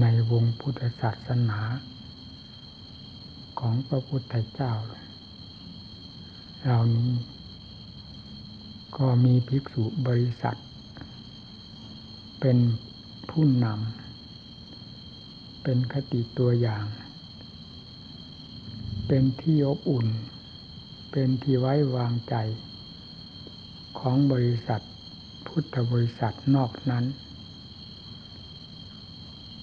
ในวงพุทธศาสนา ของพระพุทธเจ้าเหล่านี้ ก็มีภิกษุบริษัท เป็นผู้นำ เป็นคติตัวอย่าง เป็นที่อบอุ่น เป็นที่ไว้วางใจ ของบริษัทพุทธบริษัทนอกนั้น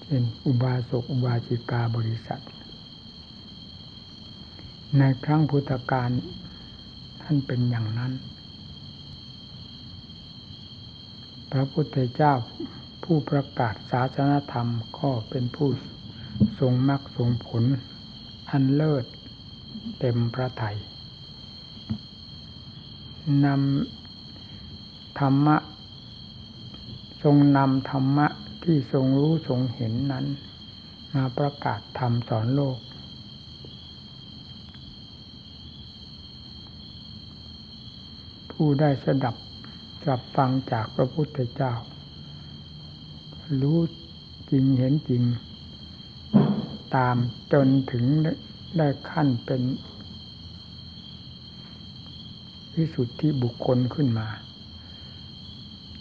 เช่นอุบาสกอุบาสิกาบริษัท ในครั้งพุทธกาลท่านเป็นอย่างนั้น พระพุทธเจ้าผู้ประกาศศาสนธรรมก็เป็นผู้ทรงมรรคทรงผล อันเลิศเต็มพระไทยนำธรรมะ ทรงนำธรรมะ ที่ทรงรู้ทรงเห็นนั้น มาประกาศธรรมสอนโลก ผู้ได้สดับจับฟังจากพระพุทธเจ้า รู้จริงเห็นจริง ตามจนถึงได้ขั้นเป็นวิสุทธิบุคคลขึ้นมา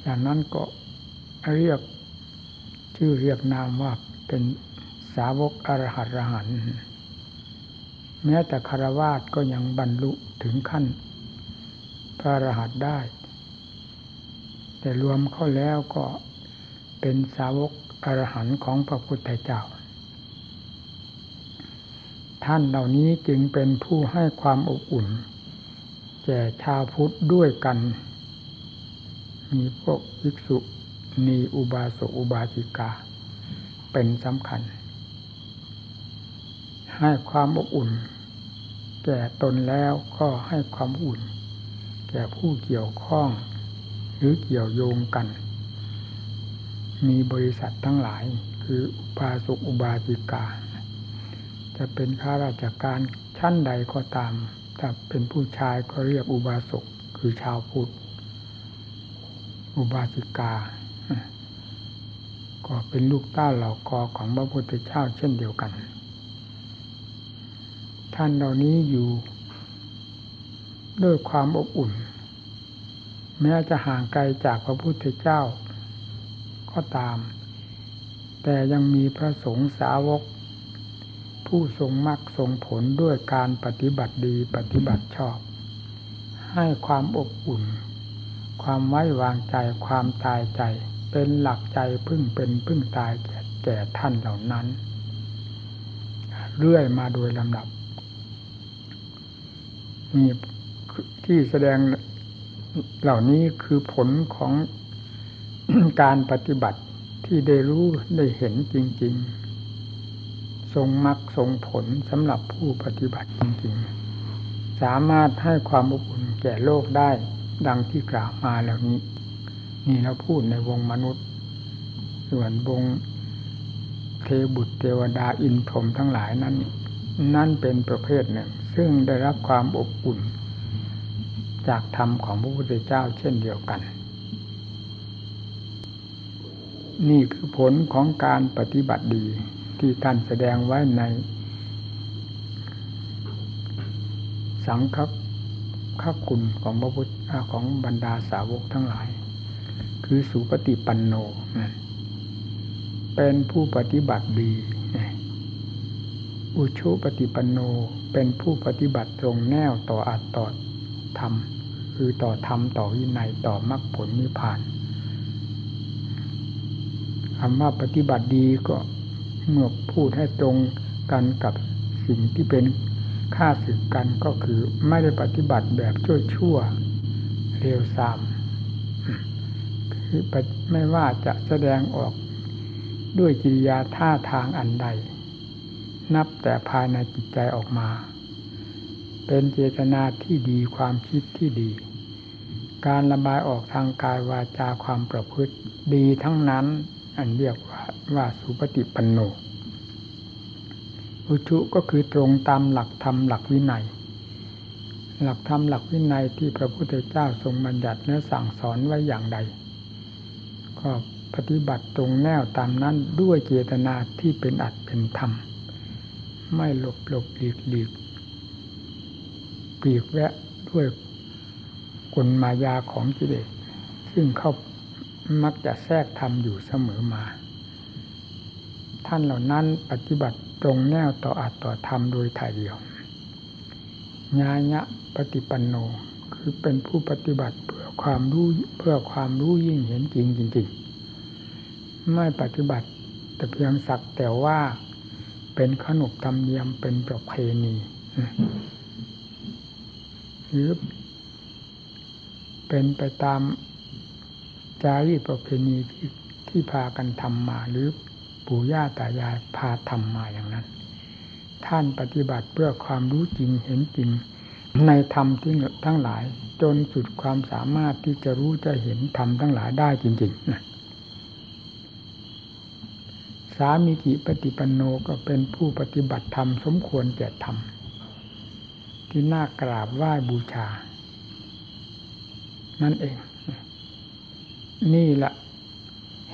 จากนั้นก็เรียก ชื่อเรียกนามว่าเป็นสาวกอรหัตรหันแม้แต่คารวาสก็ยังบรรลุถึงขั้น พระอรหันต์ได้ แต่รวมเข้าแล้วก็เป็นสาวกอรหันต์ของพระพุทธเจ้า ท่านเหล่านี้จึงเป็นผู้ให้ความอบอุ่นแก่ชาวพุทธด้วยกัน มีพวกภิกษุ นีอุบาสกอุบาสิกา เป็นสำคัญ ให้ความอบอุ่น แก่ตนแล้วก็ให้ความอุ่น แก่ผู้เกี่ยวข้อง หรือเกี่ยวโยงกัน มีบริษัททั้งหลาย คืออุบาสกอุบาสิกา จะเป็นข้าราชการชั้นใดก็ตาม ถ้าเป็นผู้ชายก็เรียกอุบาสกคือชาวพุทธอุบาสิกา ก็เป็นลูกต้าเหล่ากอของพระพุทธเจ้าเช่นเดียวกัน ท่านเหล่านี้อยู่ ด้วยความอบอุ่น แม้จะห่างไกลจากพระพุทธเจ้า ก็ตาม แต่ยังมีพระสงฆ์สาวก ผู้ทรงมรรคทรงผลด้วยการปฏิบัติดีปฏิบัติชอบ ให้ความอบอุ่น ความไว้วางใจความตายใจ เป็นหลักใจพึ่งเป็นพึ่งตายแก่แก่ท่านเหล่านั้น เรื่อยมาโดยลำดับมีที่แสดงเหล่านี้คือผลของการปฏิบัติที่ได้รู้ได้เห็นจริง ๆ ทรงมรรคทรงผลสำหรับผู้ปฏิบัติจริง ๆ สามารถให้ความอบอุ่นแก่โลกได้ดังที่กล่าวมาเหล่านี้ นี่เราพูดในวงมนุษย์ ส่วนวงเทบุตรเทวดาอินพรหมทั้งหลายนั้น นั่นเป็นประเภทหนึ่ง ซึ่งได้รับความอบอุ่น จากธรรมของพระพุทธเจ้าเช่นเดียวกัน นี่คือผลของการปฏิบัติดีที่ท่านแสดงไว้ใน สังฆคุณของพระพุทธของบรรดาสาวกทั้งหลาย คือสุปฏิปันโน เป็นผู้ปฏิบัติดี อุชุปฏิปันโน เป็นผู้ปฏิบัติตรงแนวต่ออัตต่อธรรม คือต่อธรรมต่อวินัยต่อมรรคผลนิพพานคำว่าปฏิบัติดีก็เมื่อพูดให้ตรงกันกับสิ่งที่เป็นค่าสึกกันก็คือไม่ได้ปฏิบัติแบบชั่วชั่วเร็วซาม คือไม่ว่าจะแสดงออกด้วยกิริยาท่าทางอันใด นับแต่ภายในจิตใจออกมา เป็นเจตนาที่ดีความคิดที่ดี การระบายออกทางกายวาจาความประพฤติดีทั้งนั้นอันเรียกว่าว่าสุปฏิปันโนอุชุก็คือตรงตามหลักธรรมหลักวินัย หลักธรรมหลักวินัยที่พระพุทธเจ้าทรงบัญญัติและสั่งสอนไว้อย่างใด ก็ปฏิบัติตรงแนวตามนั้นด้วยเจตนาที่เป็นอัดเป็นธรรม ไม่หลบหลบหลีกหลีกปีกแวะด้วยกลมายาของกิเลสซึ่งเขามักจะแทรกทำอยู่เสมอมา ท่านเหล่านั้นปฏิบัติตรงแนวต่ออัดต่อธรรมโดยถ่ายเดียว ญาญะปฏิปันโน คือเป็นผู้ปฏิบัติเพื่อความรู้เพื่อความรู้ยิ่งเห็นจริงจริงๆไม่ปฏิบัติแต่เพียงสักแต่ว่าเป็นขนบธรรมเนียมเป็นประเพณีหรือเป็นไปตามจารีตประเพณีที่ที่พากันทำมา หรือปู่ย่าตายายพาทำมาอย่างนั้น ท่านปฏิบัติเพื่อความรู้จริงเห็นจริง ในธรรมที่ทั้งหลาย จนสุดความสามารถที่จะรู้จะเห็นธรรมทั้งหลายได้จริงๆนะสามีกิปฏิปันโนก็เป็นผู้ปฏิบัติธรรมสมควรแก่ธรรม ที่น่ากราบไหว้บูชา นั่นเอง นี่แหละ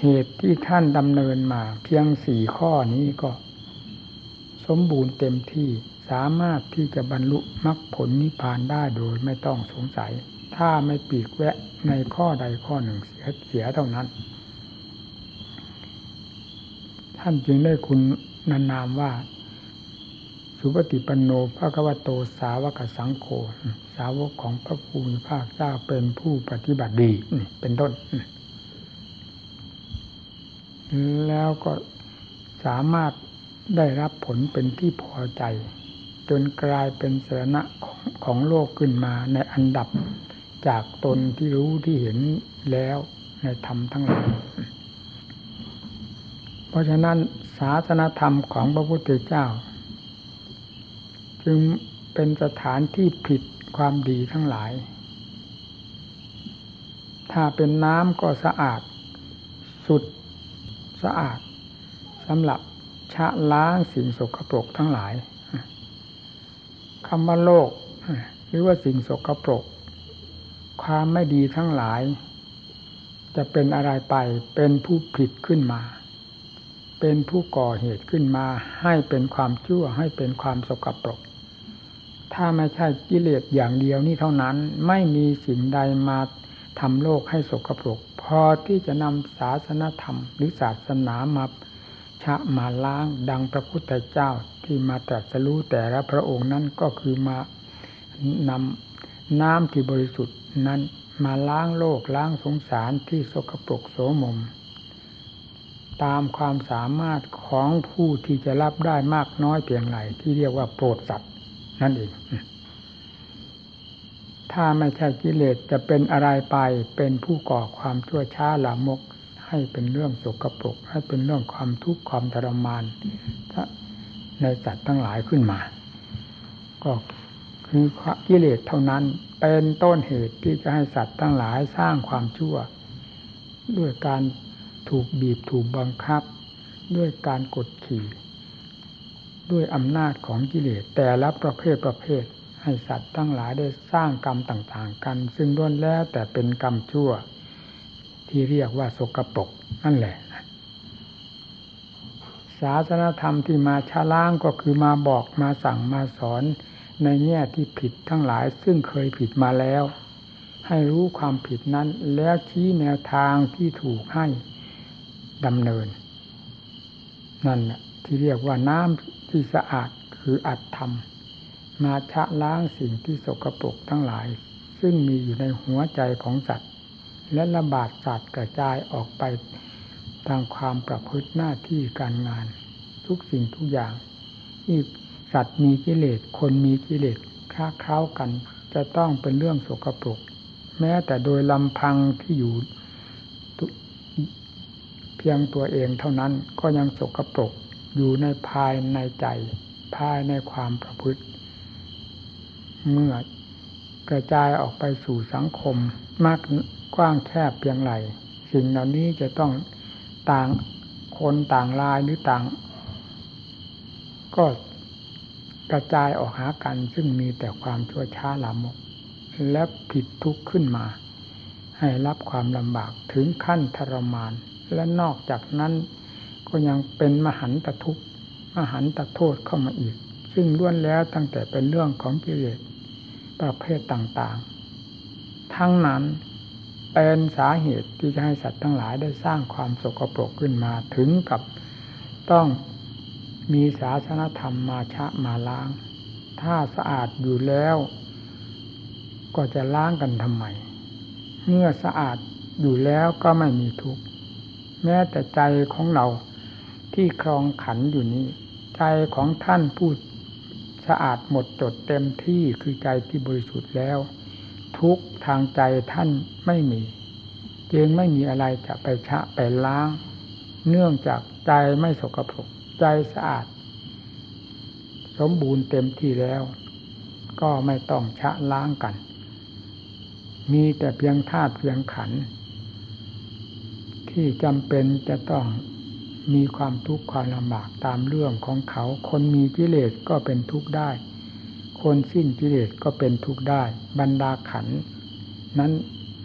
เหตุที่ท่านดำเนินมา เพียงสี่ข้อนี้ก็ สมบูรณ์เต็มที่ สามารถที่จะบรรลุมรรคผลนิพพานได้โดยไม่ต้องสงสัย ถ้าไม่ปีกแวะในข้อใดข้อหนึ่งเสียเสียเท่านั้น ท่านจึงได้คุณนานนามว่า สุปฏิปันโนพระกวโตสาวกสังโฆสาวกของพระภูมิภาคเจ้าเป็นผู้ปฏิบัติดีเป็นต้น แล้วก็สามารถได้รับผลเป็นที่พอใจ จนกลายเป็นสาระของของโลกขึ้นมาในอันดับจากตนที่รู้ที่เห็นแล้วในธรรมทั้งหลายเพราะฉะนั้นศาสนธรรมของพระพุทธเจ้า จึงเป็นสถานที่ผิดความดีทั้งหลาย ถ้าเป็นน้ำก็สะอาด สุดสะอาดสำหรับชะล้างสิ่งสกปรกทั้งหลาย คำว่าโลก หรือว่าสิ่งสกปรก ความไม่ดีทั้งหลาย จะเป็นอะไรไปเป็นผู้ผิดขึ้นมา เป็นผู้ก่อเหตุขึ้นมา ให้เป็นความชั่วให้เป็นความสกปรก ถ้าไม่ใช่กิเลสอย่างเดียวนี่เท่านั้นไม่มีสิ่งใดมาทำโลกให้สกปรก พอที่จะนำศาสนธรรม หรือศาสนามา ชะมาล้างดังพระพุทธเจ้าที่มาตรัสรู้แต่ละพระองค์นั้นก็คือมานำน้ำที่บริสุทธิ์นั้นมาล้างโลกล้างสงสารที่สกปรกโสมม ตามความสามารถของผู้ที่จะรับได้มากน้อยเพียงไรที่เรียกว่าโปรดสัตว์นั่นเองถ้าไม่ใช่กิเลสจะเป็นอะไรไปเป็นผู้ก่อความชั่วช้าหลามก ให้เป็นเรื่องสกปรกให้เป็นเรื่องความทุกข์ความทรมานในสัตว์ทั้งหลายขึ้นมา ก็คือกิเลสเท่านั้นเป็นต้นเหตุที่จะให้สัตว์ทั้งหลายสร้างความชั่ว ด้วยการถูกบีบถูกบังคับ ด้วยการกดขี่ ด้วยอำนาจของกิเลสแต่ละประเภทประเภทให้สัตว์ทั้งหลายได้สร้างกรรมต่าง ๆ กัน ซึ่งล้วนแล้วแต่เป็นกรรมชั่ว ที่เรียกว่าสกปรกนั่นแหละ ศาสนธรรมที่มาชาล้างก็คือมาบอกมาสั่งมาสอนในแง่ที่ผิดทั้งหลายซึ่งเคยผิดมาแล้ว ให้รู้ความผิดนั้นแล้วชี้แนวทางที่ถูกให้ดำเนิน นั่นแหละที่เรียกว่าน้ำที่สะอาดคืออัตธรรม มาชะล้างสิ่งที่สกปรกทั้งหลาย ซึ่งมีอยู่ในหัวใจของสัตว์ และระบาดสัตว์กระจายออกไปทางความประพฤติหน้าที่การงาน ทุกสิ่งทุกอย่างนี่สัตว์มีกิเลสคนมีกิเลสค้าคล้ากัน จะต้องเป็นเรื่องสกปรก แม้แต่โดยลำพังที่อยู่เพียงตัวเองเท่านั้นก็ยังสกปรกอยู่ในภายในใจ ภายในความประพฤติ เมื่อกระจายออกไปสู่สังคมมาก กว้างแคบเพียงไรสิ่งเหล่านี้จะต้องต่างคนต่างลายหรือต่าง ก็กระจายออกหากันซึ่งมีแต่ความชั่วช้าลามก และผิดทุกข์ขึ้นมา ให้รับความลำบากถึงขั้นทรมาน และนอกจากนั้นก็ยังเป็นมหันตทุกข์มหันตโทษเข้ามาอีก ซึ่งล้วนแล้วตั้งแต่เป็นเรื่องของกิเลสประเภทต่างๆ ทั้งนั้น เป็นสาเหตุที่จะให้สัตว์ทั้งหลายได้สร้างความสกปรกขึ้นมาถึงกับต้องมีศาสนธรรมมาชะมาล้าง ถ้าสะอาดอยู่แล้ว ก็จะล้างกันทำไม เมื่อสะอาดอยู่แล้วก็ไม่มีทุกข์แม้แต่ใจของเราที่ครองขันอยู่นี้ ใจของท่านพูดสะอาดหมดจดเต็มที่คือใจที่บริสุทธิ์แล้ว ทุกทางใจท่านไม่มีจึงไม่มีอะไรจะไปชะไปล้าง เนื่องจากใจไม่สกปรกใจสะอาด สมบูรณ์เต็มที่แล้ว ก็ไม่ต้องชะล้างกัน มีแต่เพียงธาตุเพียงขัน ที่จำเป็นจะต้องมีความทุกข์ความลำบากตามเรื่องของเขา คนมีกิเลสก็เป็นทุกข์ได้ คนสิ้นกิเลสก็เป็นทุกข์ได้ บรรดาขันนั้น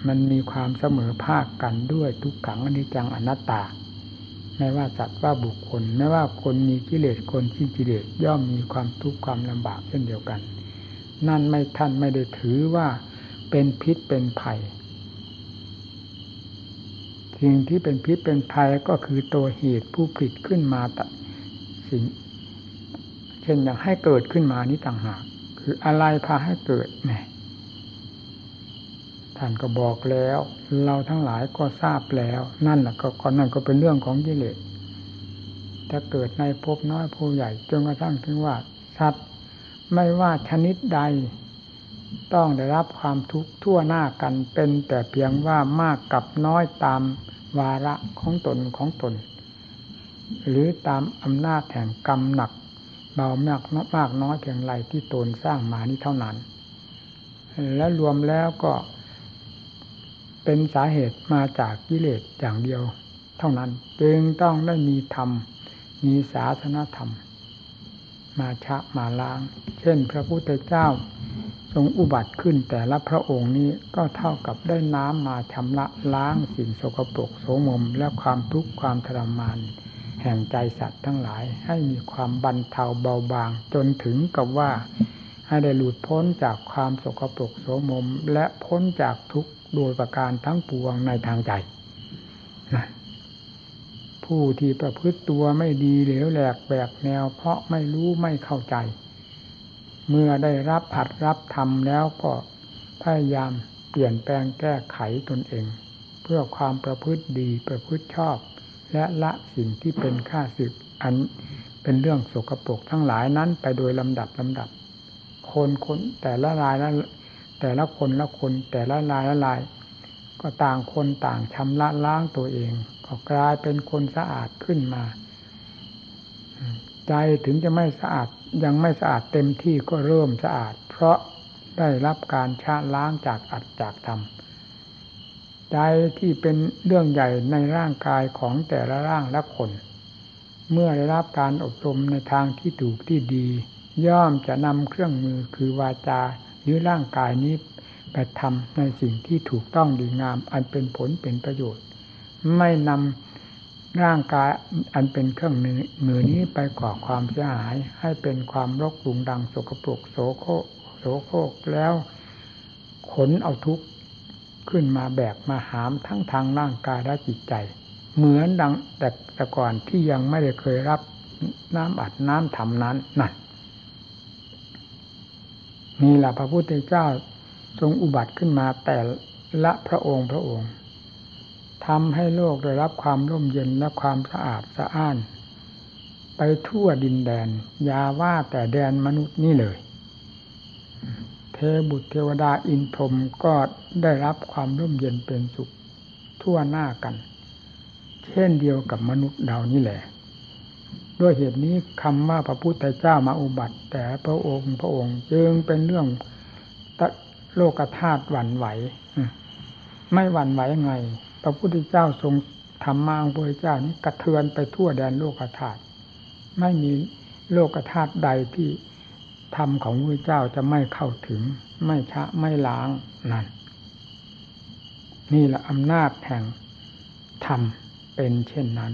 มันมีความเสมอภาคกันด้วยทุกขังอนิจจังอนัตตา ไม่ว่าสัตว์ว่าบุคคล ไม่ว่าคนมีกิเลสคนสิ้นกิเลสย่อมมีความทุกข์ความลำบากเช่นเดียวกัน นั่นไม่ท่านไม่ได้ถือว่าเป็นพิษเป็นภัยสิ่งที่เป็นพิษเป็นภัยก็คือตัวเหตุผู้ผลิตขึ้นมาสิ่งเช่นอย่างให้เกิดขึ้นมานี้ต่างหาก คืออะไรพาให้เกิดแหมท่านก็บอกแล้ว เราทั้งหลายก็ทราบแล้ว นั่นแหละก็นนั่นก็เป็นเรื่องของกิเลสถ้าเกิดในภพน้อยภพใหญ่จนกระทั่งถึงว่าสัตว์ไม่ว่าชนิดใด ต้องได้รับความทุกข์ทั่วหน้ากันเป็นแต่เพียงว่ามากกับน้อยตามวาระของตนของตน หรือตามอำนาจแห่งกรรมหนัก เบามากมากน้อยเพียงไรที่ตนสร้างมานี้เท่านั้น และรวมแล้วก็เป็นสาเหตุมาจากกิเลสอย่างเดียวเท่านั้น จึงต้องได้มีธรรม มีศาสนธรรม มาชะมาล้าง เช่น พระพุทธเจ้าทรงอุบัติขึ้นแต่ละพระองค์นี้ก็เท่ากับได้น้ำมาชำระล้างสิ่งสกปรกโสมมและความทุกข์ความทรมาน แห่งใจสัตว์ทั้งหลาย ให้มีความบรรเทาเบาบาง จนถึงกับว่า ให้ได้หลุดพ้นจากความสกปรกโสมม และพ้นจากทุกข์โดยประการทั้งปวงในทางใจนะผู้ที่ประพฤติตัวไม่ดีเหลวแหลกแบกแนว เพราะไม่รู้ไม่เข้าใจ เมื่อได้รับอัดรับทำแล้วก็พยายามเปลี่ยนแปลงแก้ไขตนเอง เพื่อความประพฤติดีประพฤติชอบ และละสิ่งที่เป็นค่าศึกอันเป็นเรื่องสกปรกทั้งหลายนั้นไปโดยลำดับลำดับ คนคนแต่ละรายละแต่ละคนละคนแต่ละรายละราย ก็ต่างคนต่างชำระล้างตัวเอง ก็กลายเป็นคนสะอาดขึ้นมา ใจถึงจะไม่สะอาดยังไม่สะอาดเต็มที่ก็เริ่มสะอาด เพราะได้รับการชะล้างจากอัดจากธรรม ใจที่เป็นเรื่องใหญ่ในร่างกายของแต่ละร่างและคน เมื่อได้รับการอบรมในทางที่ถูกที่ดี ย่อมจะนำเครื่องมือคือวาจาหรือร่างกายนี้ไปทำในสิ่งที่ถูกต้องดีงาม อันเป็นผลเป็นประโยชน์ ไม่นำร่างกายอันเป็นเครื่องมือนี้ไปก่อความเสียหาย ให้เป็นความรกรุงดังสกปรกโสโคโสโครกแล้วขนเอาทุกข์ ขึ้นมาแบกมาหามทั้งทางร่างกายและจิตใจ เหมือนดังแต่แต่ก่อนที่ยังไม่ได้เคยรับน้ำอัดน้ำทำนั้นนั่นนี่แหละพระพุทธเจ้าทรงอุบัติขึ้นมาแต่ละพระองค์พระองค์ทำให้โลกได้รับความร่มเย็นและความสะอาดสะอ้าน ไปทั่วดินแดน ยาว่าแต่แดนมนุษย์นี่เลย เทบุตรเทวดาอินพรมก็ได้รับความร่มเย็นเป็นสุขทั่วหน้ากัน เช่นเดียวกับมนุษย์เรานี่แหละด้วยเหตุนี้คำว่าพระพุทธเจ้ามาอุบัติ แต่พระองค์พระองค์จึงเป็นเรื่องโลกธาตุหวั่นไหว ไม่หวั่นไหวไง พระพุทธเจ้าทรงธรรมาองพระเจ้านี้กระเทือนไปทั่วแดนโลกธาตุไม่มีโลกธาตุใดที่ ธรรมของพระเจ้าจะไม่เข้าถึง ไม่ชะไม่ล้างนั่น นี่แหละอำนาจแห่งธรรมเป็นเช่นนั้น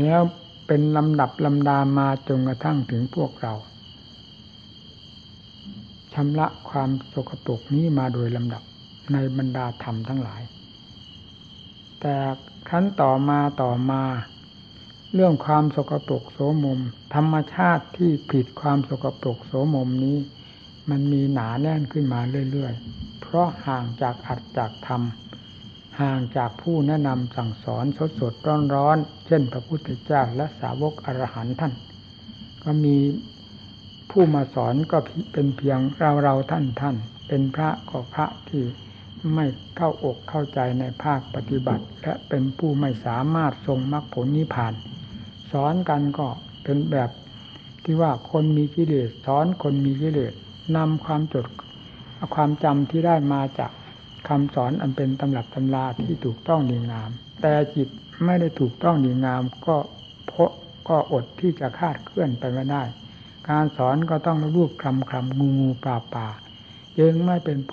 แล้วเป็นลำดับลำดามาจนกระทั่งถึงพวกเราชำระความสกปรกนี้มาโดยลำดับในบรรดาธรรมทั้งหลาย แต่ครั้นต่อมาต่อมา เรื่องความสกปรกโสมม ธรรมชาติที่ผิดความสกปรกโสมมนี้ มันมีหนาแน่นขึ้นมาเรื่อยๆ เพราะห่างจากอัดจากธรรม ห่างจากผู้แนะนำสั่งสอนสดสดร้อนร้อนเช่น พระพุทธเจ้าและสาวกอรหันท่าน ก็มีผู้มาสอนก็เป็นเพียงเราเราท่านท่านเป็นพระก็พระที่ไม่เข้าอกเข้าใจในภาคปฏิบัติ และเป็นผู้ไม่สามารถทรงมรรคผลนิพพาน สอนกันก็เป็นแบบที่ว่าคนมีกิเลสสอนคนมีกิเลสนำความจดความจำที่ได้มาจากคำสอนอันเป็นตำรับตำราที่ถูกต้องดีงาม แต่จิตไม่ได้ถูกต้องดีงามก็เพราะก็อดที่จะคาดเคลื่อนไปไม่ได้ การสอนก็ต้องรูปคลำคลำงูงูปลาปลายังไม่เป็นผ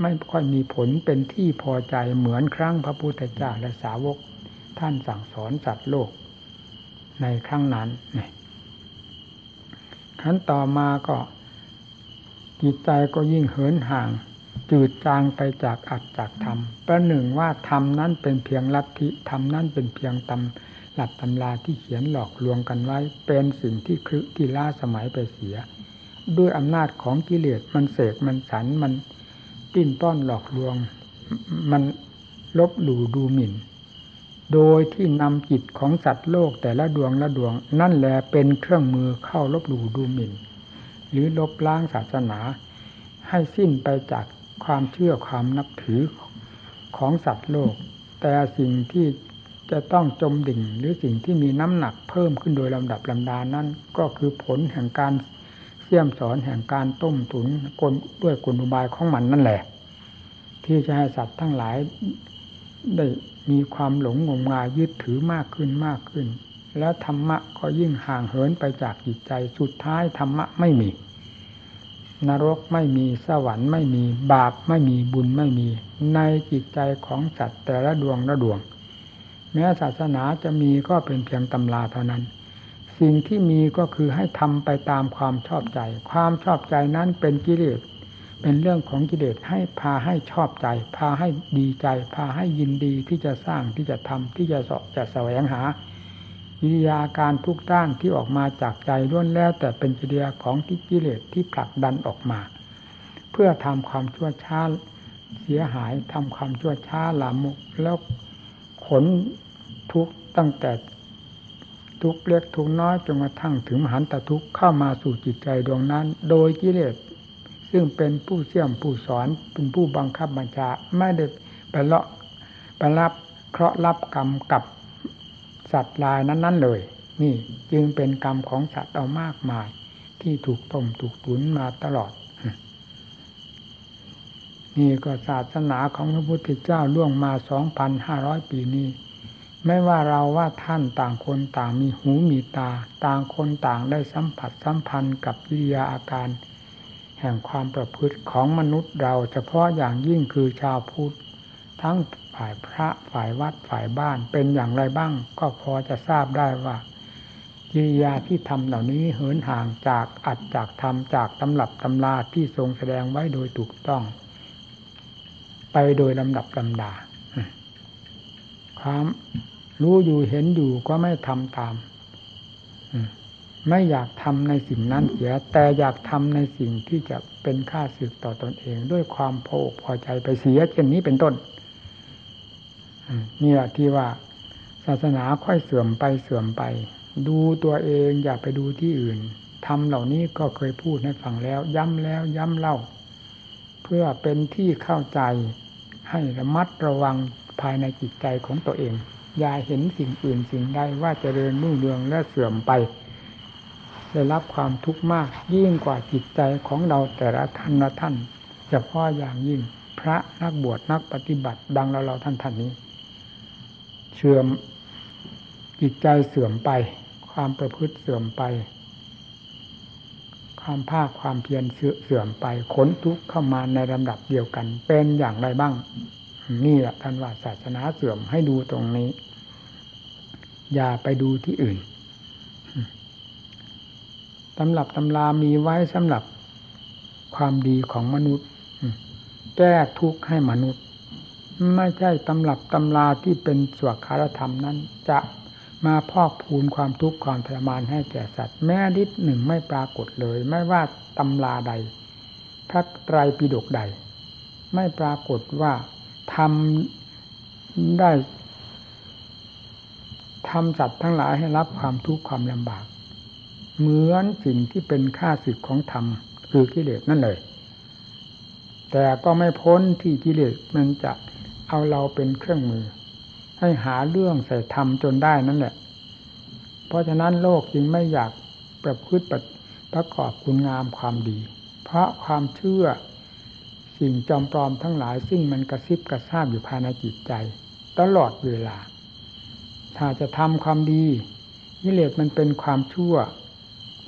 ไม่ค่อยมีผลเป็นที่พอใจเหมือนครั้งพระพุทธเจ้าและสาวก ท่านสั่งสอนสัตว์โลก ในครั้งนั้นขั้นต่อมาก็จิตใจก็ยิ่งเหินห่าง จืดจางไปจากอัดจากธรรมประหนึ่งว่าธรรมนั้นเป็นเพียงลัทธิธรรมนั้นเป็นเพียงตำหลับตำราที่เขียนหลอกลวงกันไว้ เป็นสิ่งที่คลึที่ล้าสมัยไปเสีย ด้วยอำนาจของกิเลสมันเสกมันสันมันติ้นต้อนหลอกลวง มันลบหลู่ดูหมิ่น โดยที่นำจิตของสัตว์โลกแต่ละดวงละดวง นั่นแหละเป็นเครื่องมือเข้าลบหลู่ดูหมิ่น หรือลบล้างศาสนา ให้สิ้นไปจากความเชื่อความนับถือของสัตว์โลก แต่สิ่งที่จะต้องจมดิ่งหรือสิ่งที่มีน้ำหนักเพิ่มขึ้นโดยลำดับลำดานั้น ก็คือผลแห่งการเสี่ยมสอนแห่งการต้มตุนกลด้วยกลุบายของมันนั่นแหละ ที่จะให้สัตว์ทั้งหลายได้ มีความหลงงมงายยึดถือมากขึ้นมากขึ้น แล้วธรรมะก็ยิ่งห่างเหินไปจากจิตใจสุดท้ายธรรมะไม่มี นรกไม่มีสวรรค์ไม่มีบาปไม่มีบุญไม่มี ในจิตใจของสัตว์แต่ละดวงละดวง แม้ศาสนาจะมีก็เป็นเพียงตำราเท่านั้น สิ่งที่มีก็คือให้ทำไปตามความชอบใจ ความชอบใจนั้นเป็นกิเลส เป็นเรื่องของกิเลสให้พาให้ชอบใจ พาให้ดีใจ พาให้ยินดีที่จะสร้างที่จะทำที่จะสอบจะแสวงหาวิทยาการทุกด้านที่ออกมาจากใจล้วนแล้ว แต่เป็นจิตยาของที่กิเลสที่ผลักดันออกมา เพื่อทำความชั่วช้าเสียหายทำความชั่วช้าลามกแล้วขนทุกตั้งแต่ทุกเล็กทุกน้อยจนกระทั่งถึงมหันตทุกเข้ามาสู่จิตใจดวงนั้น โดยกิเลส ซึ่งเป็นผู้เสี่ยมผู้สอนเป็นผู้บังคับบัญชาไม่ได้ไปเลาะไปรับเคราะห์รับกรรมกับสัตว์ลายนั้น ๆ เลย นี่จึงเป็นกรรมของสัตว์เอามากมาย ที่ถูกต้มถูกตุนมาตลอด นี่ก็ศาสนาของพระพุทธเจ้าล่วงมาสองพันห้าร้อยปีนี้ไม่ว่าเราว่าท่านต่างคนต่างมีหูมีตา ต่างคนต่างได้สัมผัสสัมพันธ์กับวิยาอาการ แห่งความประพฤติของมนุษย์เราเฉพาะอย่างยิ่งคือชาวพุทธทั้งฝ่ายพระฝ่ายวัดฝ่ายบ้านเป็นอย่างไรบ้าง ก็พอจะทราบได้ว่ากิริยาที่ทำเหล่านี้เหินห่างจากอัดจากธรรมจากตำรับตำราที่ทรงแสดงไว้โดยถูกต้อง ไปโดยลำดับลำดา ความรู้อยู่เห็นอยู่ก็ไม่ทำตาม ไม่อยากทำในสิ่งนั้นเสีย แต่อยากทำในสิ่งที่จะเป็นค่าสึกต่อตอนเอง ด้วยความพอพอใจไปเสียเช่นนี้เป็นต้นนี่แหละที่ว่า ศาสนาค่อยเสื่อมไปเสื่อมไป ดูตัวเองอย่าไปดูที่อื่นทำเหล่านี้ก็เคยพูดให้ฟังแล้ว ย้ำแล้วย้ำเล่า เพื่อเป็นที่เข้าใจให้ระมัดระวังภายในจิตใจของตัวเอง อย่าเห็นสิ่งอื่นสิ่งใดว่าจเจริญรุ่งเรืองและเสื่อมไป ได้รับความทุกข์มากยิ่งกว่าจิตใจของเราแต่ละท่านละท่านเฉพาะอย่างยิ่งพระนักบวชนักปฏิบัติดังเราเราท่านท่านนี้ เชื่อมจิตใจเสื่อมไป ความประพฤติเสื่อมไป ความภาคความเพียรเสื่อมไปขนทุกข์เข้ามาในลำดับเดียวกัน เป็นอย่างไรบ้าง นี่แหละท่านว่าศาสนาเสื่อมให้ดูตรงนี้ อย่าไปดูที่อื่น ตำรับตำรามีไว้สำหรับความดีของมนุษย์ แก้ทุกข์ให้มนุษย์ ไม่ใช่ตำรับตำราที่เป็นสวดคารธรรมนั้น จะมาพอกพูนความทุกข์ความทรมานให้แก่สัตว์ แม้นิดหนึ่งไม่ปรากฏเลย ไม่ว่าตำราใด พระไตรปิฎกใด ไม่ปรากฏว่าทำได้ทำสัตว์ทั้งหลายให้รับความทุกข์ความลำบาก เหมือนสิ่งที่เป็นค่าศึกของธรรม คือกิเลสนั่นเลย แต่ก็ไม่พ้นที่กิเลสมันจะเอาเราเป็นเครื่องมือ ให้หาเรื่องใส่ธรรมจนได้นั่นแหละ เพราะฉะนั้นโลกจึงไม่อยากประพฤติประกอบคุณงามความดี เพราะความเชื่อสิ่งจอมปลอมทั้งหลาย ซึ่งมันกระซิบกระซาบอยู่ภายในจิตใจ ตลอดเวลา ถ้าจะทำความดีกิเลสมันเป็นความชั่ว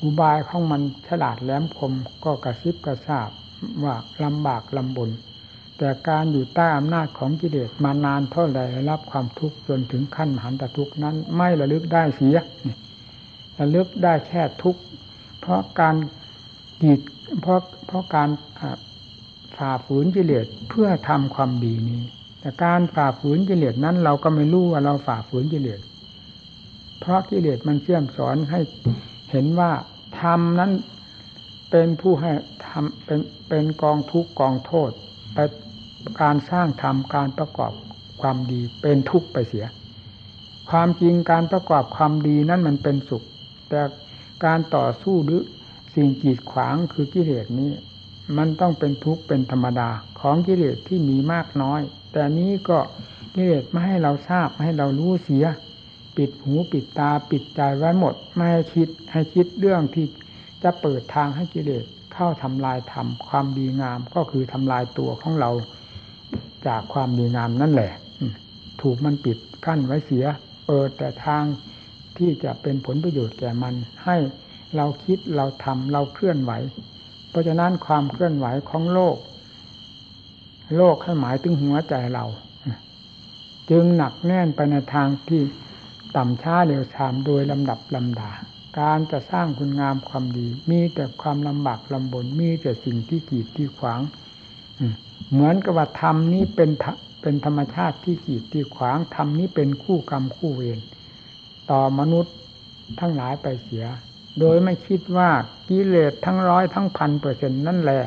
อุบายของมันฉลาดแหลมคมก็กระซิบกระซาบว่าลำบากลำบน แต่การอยู่ใต้อำนาจของกิเลสมานานเท่าไหร่รับความทุกข์จนถึงขั้นมหันตทุกข์นั้น ไม่ระลึกได้เสียระลึกได้แค่ทุกข์เพราะการกีดเพราะเพราะการฝ่าฝืนกิเลสเพื่อทำความดีนี้ แต่การฝ่าฝืนกิเลสนั้น เราก็ไม่รู้ว่าเราฝ่าฝืนกิเลสเพราะกิเลสมันเชื่อมสอนให้เห็นว่า ธรรมนั้น เป็นผู้ให้ทำเป็นเป็นกองทุกกองโทษไปการสร้างธรรมการประกอบความดีเป็นทุกข์ไปเสีย ความจริงการประกอบความดีนั้นมันเป็นสุข แต่การต่อสู้หรือสิ่งกีดขวางคือกิเลสนี้ มันต้องเป็นทุกข์เป็นธรรมดาของกิเลสที่มีมากน้อย แต่นี้ก็กิเลสไม่ให้เราทราบไม่ให้เรารู้เสีย ปิดหูปิดตาปิดใจไว้หมด ไม่ให้คิดให้คิดเรื่องที่จะเปิดทางให้กิเลสเข้าทำลายธรรมความดีงามก็คือทำลายตัวของเราจากความดีงามนั่นแหละ ถูกมันปิดกั้นไว้เสีย เปิดแต่ทางที่จะเป็นผลประโยชน์แก่มัน ให้เราคิดเราทำเราเคลื่อนไหว เพราะฉะนั้นความเคลื่อนไหวของโลก โลกให้หมายถึงหัวใจเรา จึงหนักแน่นไปในทางที่ ต่ำช้าเร็วชามโดยลำดับลำดา การจะสร้างคุณงามความดี มีแต่ความลำบากลำบน มีแต่สิ่งที่กีดที่ขวางเหมือนกับว่าธรรมนี้เป็นเป็นธรรมชาติที่กีดที่ขวางธรรมนี้เป็นคู่กรรมคู่เวรต่อมนุษย์ทั้งหลายไปเสีย โดยไม่คิดว่ากิเลสทั้งร้อยทั้งพันเปอร์เซ็นต์นั่นแหละ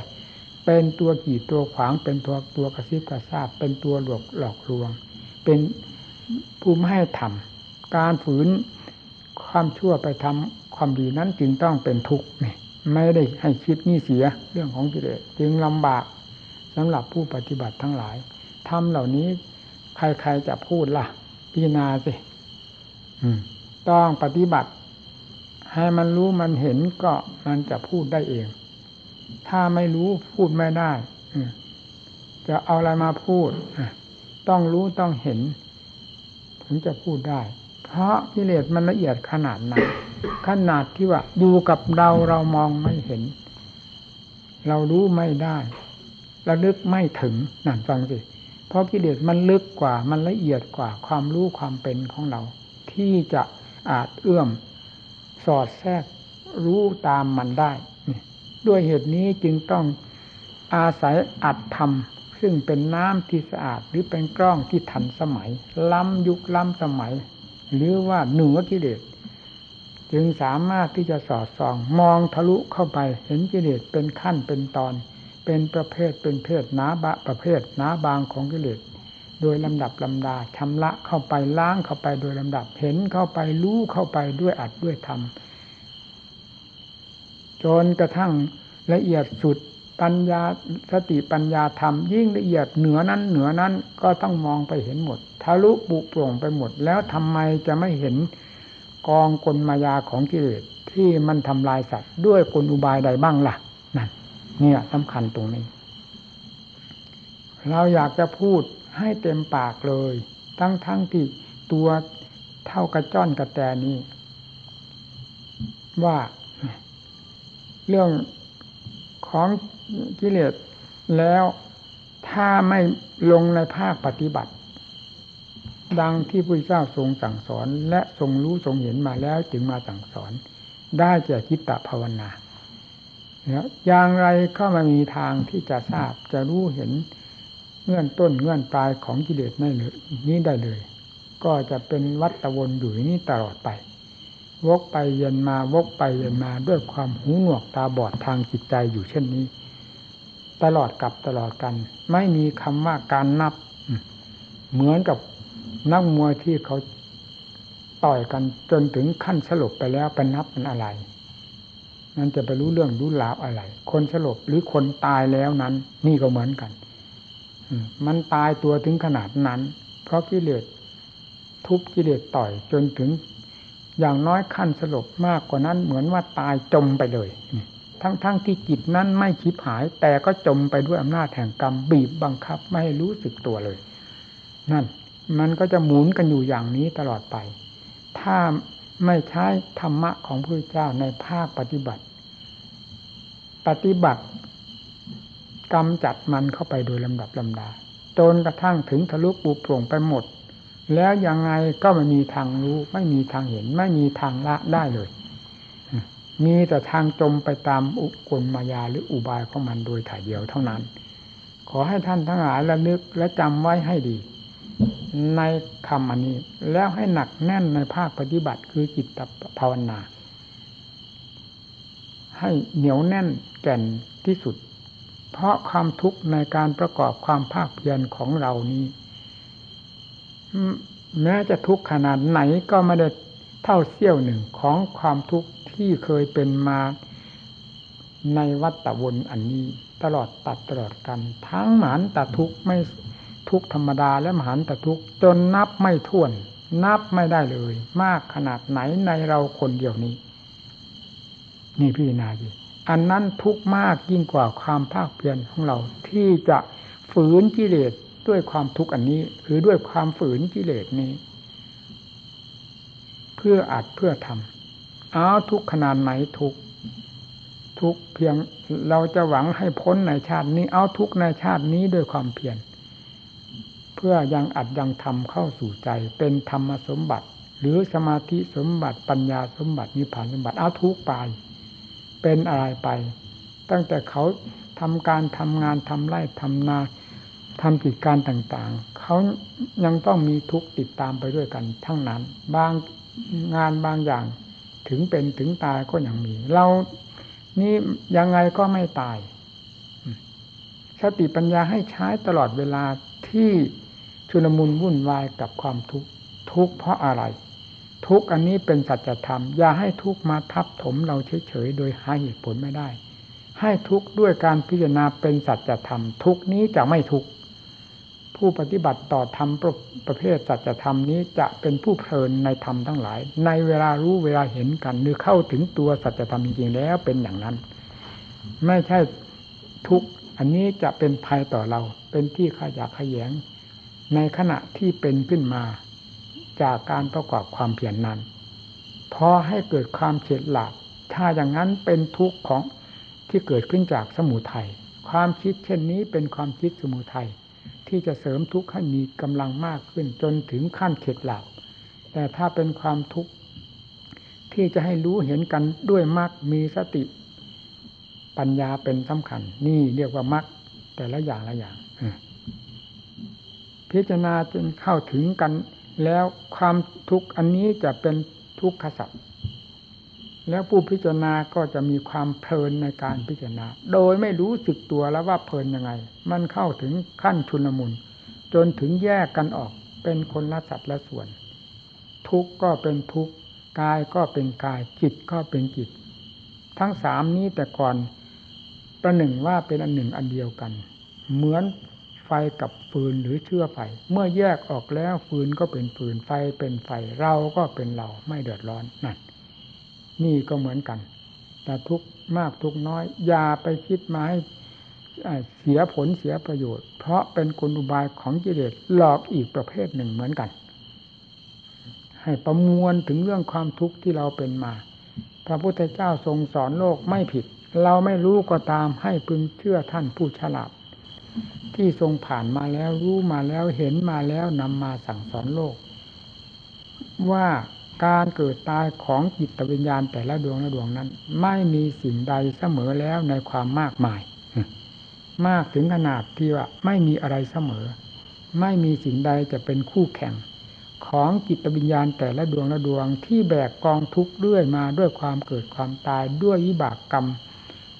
เป็นตัวกี่ตัวขวางเป็นตัวตัวกระซิบกระซาบเป็นตัวหลอกหลอกลวง เป็นผู้ไม่ให้ทำ การฝืนความชั่วไปทำความดีนั้นจึงต้องเป็นทุกข์นี่ไม่ได้ให้คิดนี่เสียเรื่องของกิเลสจึงลำบากสำหรับผู้ปฏิบัติทั้งหลายทำเหล่านี้ ใครๆจะพูดล่ะพิจารณาสิต้องปฏิบัติ ให้มันรู้มันเห็นก็มันจะพูดได้เอง ถ้าไม่รู้พูดไม่ได้จะเอาอะไรมาพูดต้องรู้ต้องเห็น ถึงจะพูดได้ เพราะกิเลสมันละเอียดขนาดนั้นขนาดที่ว่าอยู่กับเราเรามองไม่เห็น เรารู้ไม่ได้ระลึกไม่ถึงนั่นฟังสิเพราะกิเลสมันลึกกว่ามันละเอียดกว่าความรู้ความเป็นของเรา ที่จะอาจเอื้อมสอดแทรกรู้ตามมันได้ ด้วยเหตุนี้จึงต้องอาศัยอัดทำซึ่งเป็นน้ำที่สะอาดหรือเป็นกล้องที่ทันสมัย ล้ำยุคล้ำสมัย หรือว่าเหนือกิเลสจึงสามารถที่จะสอดส่องมองทะลุเข้าไป เห็นกิเลสเป็นขั้นเป็นตอน เป็นประเภทเป็นเพศหนาบะประเภทหนาบางของกิเลสโดยลำดับลำดาชำระเข้าไปล้างเข้าไปโดยลำดับเห็นเข้าไปรู้เข้าไปด้วยอัดด้วยธรรมจนกระทั่งละเอียดสุดปัญญาสติปัญญาธรรมยิ่งละเอียดเหนือนั้นเหนือนั้นก็ต้องมองไปเห็นหมด ทะลุปุโปร่งไปหมด แล้วทำไมจะไม่เห็นกองกลมายาของกิเลสที่มันทำลายสัตว์ด้วยกลอุบายใดบ้างล่ะนั่นเนี่ยสำคัญตรงนี้ เราอยากจะพูดให้เต็มปากเลย ทั้งทั้งที่ตัวเท่ากระจ้อนกระแตนี้ ว่าเรื่องของกิเลสแล้วถ้าไม่ลงในภาคปฏิบัติ ดังที่พระเจ้าทรงสั่งสอน และทรงรู้ทรงเห็นมาแล้วจึงมาสั่งสอน ได้แก่จิตตภาวนาอย่างไรก็ไม่มีทางที่จะทราบจะรู้เห็นเงื่อนต้นเงื่อนปลายของกิเลสนี้ได้เลย ก็จะเป็นวัฏวนอยู่นี้ตลอดไป วกไปเย็นมาวกไปเย็นมาด้วยความหูหนวกตาบอดทางจิตใจอยู่เช่นนี้ ตลอดกับตลอดกัน ไม่มีคำว่าการนับ เหมือนกับ นักมวยที่เขาต่อยกันจนถึงขั้นสลบไปแล้วไปนับมันอะไร นั่นจะไปรู้เรื่องรู้ราวอะไร คนสลบหรือคนตายแล้วนั้น นี่ก็เหมือนกันมันตายตัวถึงขนาดนั้น เพราะกิเลสทุบกิเลสต่อยจนถึงอย่างน้อยขั้นสลบมากกว่านั้นเหมือนว่าตายจมไปเลย ทั้งๆทที่จิตนั้นไม่คิดหาย แต่ก็จมไปด้วยอำนาจแห่งกรรมบีบบังคับไม่ให้รู้สึกตัวเลย นั่น มันก็จะหมุนกันอยู่อย่างนี้ตลอดไป ถ้าไม่ใช้ธรรมะของพระเจ้าในภาคปฏิบัติ ปฏิบัติกำจัดมันเข้าไปโดยลำดับลำดาจนกระทั่งถึงทะลุปูโปร่งไปหมด แล้วยังไงก็ไม่มีทางรู้ ไม่มีทางเห็น ไม่มีทางละได้เลยมีแต่ทางจมไปตามอุกลมายาหรืออุบายของมันโดยถ่ายเดียวเท่านั้น ขอให้ท่านทั้งหลายระลึกและจำไว้ให้ดี ในคำอันนี้ แล้วให้หนักแน่นในภาคปฏิบัติคือจิตภาวนา ให้เหนียวแน่นแก่นที่สุด เพราะความทุกข์ในการประกอบความภาคเพียรของเรานี้แม้จะทุกข์ขนาดไหนก็ไม่ได้เท่าเสี้ยวหนึ่งของความทุกข์ที่เคยเป็นมาในวัฏวนอันนี้ ตลอดตัดตลอดกัน ทั้งหมานตทุกข์ไม่ ทุกธรรมดาและมหันตทุกจนนับไม่ถ้วน นับไม่ได้เลย มากขนาดไหนในเราคนเดียวนี้ นี่พี่นาดีอันนั้นทุกมากยิ่งกว่าความภาคเพียรของเรา ที่จะฝืนกิเลสด้วยความทุกข์อันนี้ หรือด้วยความฝืนกิเลสนี้ เพื่ออัดเพื่อทำเอาทุกขนาดไหนทุกทุกเพียงเราจะหวังให้พ้นในชาตินี้ เอาทุกในชาตินี้ด้วยความเพียร เพื่อยังอัดยังทำเข้าสู่ใจ เป็นธรรมสมบัติ หรือสมาธิสมบัติปัญญาสมบัตินิพพานสมบัติเอาทุกไป เป็นอะไรไป ตั้งแต่เขาทำการทำงานทำไร่ทำนาทำกิจการต่างๆ เขายังต้องมีทุกติดตามไปด้วยกันทั้งนั้น บางงานบางอย่างถึงเป็นถึงตายก็ยังมี เรานี่ยังไงก็ไม่ตาย สติปัญญาให้ใช้ตลอดเวลาที่ ชุลมุนวุ่นวายกับความทุกข์ทุกข์เพราะอะไร ทุกอันนี้เป็นสัจธรรม อย่าให้ทุกมาทับถมเราเฉยๆโดยหาเหตุผลไม่ได้ ให้ทุกด้วยการพิจารณาเป็นสัจธรรม ทุกนี้จะไม่ทุกผู้ปฏิบัติต่อธรรมประประเภทสัจธรรมนี้จะเป็นผู้เพลินในธรรมทั้งหลาย ในเวลารู้เวลาเห็นกันหรือเข้าถึงตัวสัจธรรมจริงๆแล้วเป็นอย่างนั้น ไม่ใช่ทุกอันนี้จะเป็นภัยต่อเรา เป็นที่ขยะขยง ในขณะที่เป็นขึ้นมาจากการประกอบความเพียรนนั้นพอให้เกิดความเฉดหลับถ้าอย่างนั้นเป็นทุกข์ของที่เกิดขึ้นจากสมุทัยความคิดเช่นนี้เป็นความคิดสมุทัยที่จะเสริมทุกข์ให้มีกำลังมากขึ้นจนถึงขั้นเข็ดหลับแต่ถ้าเป็นความทุกข์ที่จะให้รู้เห็นกันด้วยมรรคมีสติ ปัญญาเป็นสำคัญ นี่เรียกว่ามรรคแต่ละอย่างละอย่าง พิจารณาจนเข้าถึงกัน แล้วความทุกข์อันนี้จะเป็นทุกขสัตว์แล้วผู้พิจารณาก็จะมีความเพลินในการพิจารณา โดยไม่รู้สึกตัวแล้วว่าเพลินยังไง มันเข้าถึงขั้นชุนมุนจนถึงแยกกันออกเป็นคนละสัตว์ละส่วน ทุกข์ก็เป็นทุกข์กายก็เป็นกายจิตก็เป็นจิต ทั้งสามนี้แต่ก่อนประหนึ่งว่าเป็นอันหนึ่งอันเดียวกัน เหมือน ไฟกับฟืนหรือเชื้อไฟ เมื่อแยกออกแล้วฟืนก็เป็นฟืนไฟเป็นไฟเราก็เป็นเราไม่เดือดร้อนนั่นนี่ก็เหมือนกัน แต่ทุกมากทุกน้อย อย่าไปคิดมาให้เสียผลเสียประโยชน์ เพราะเป็นกลอุบายของกิเลสหลอกอีกประเภทหนึ่งเหมือนกัน ให้ประมวลถึงเรื่องความทุกข์ที่เราเป็นมา พระพุทธเจ้าทรงสอนโลกไม่ผิด เราไม่รู้ก็ตามให้พึงเชื่อท่านผู้ฉลาด ที่ทรงผ่านมาแล้วรู้มาแล้วเห็นมาแล้วนำมาสั่งสอนโลก ว่าการเกิดตายของจิตวิญญาณแต่ละดวงละดวงนั้น ไม่มีสิ่งใดเสมอแล้วในความมากมาย มากถึงขนาดที่ว่าไม่มีอะไรเสมอ ไม่มีสิ่งใดจะเป็นคู่แข่ง ของจิตวิญญาณแต่ละดวงละดวงที่แบกกองทุกข์เรื่อยมาด้วยความเกิดความตายด้วยวิบากกรรม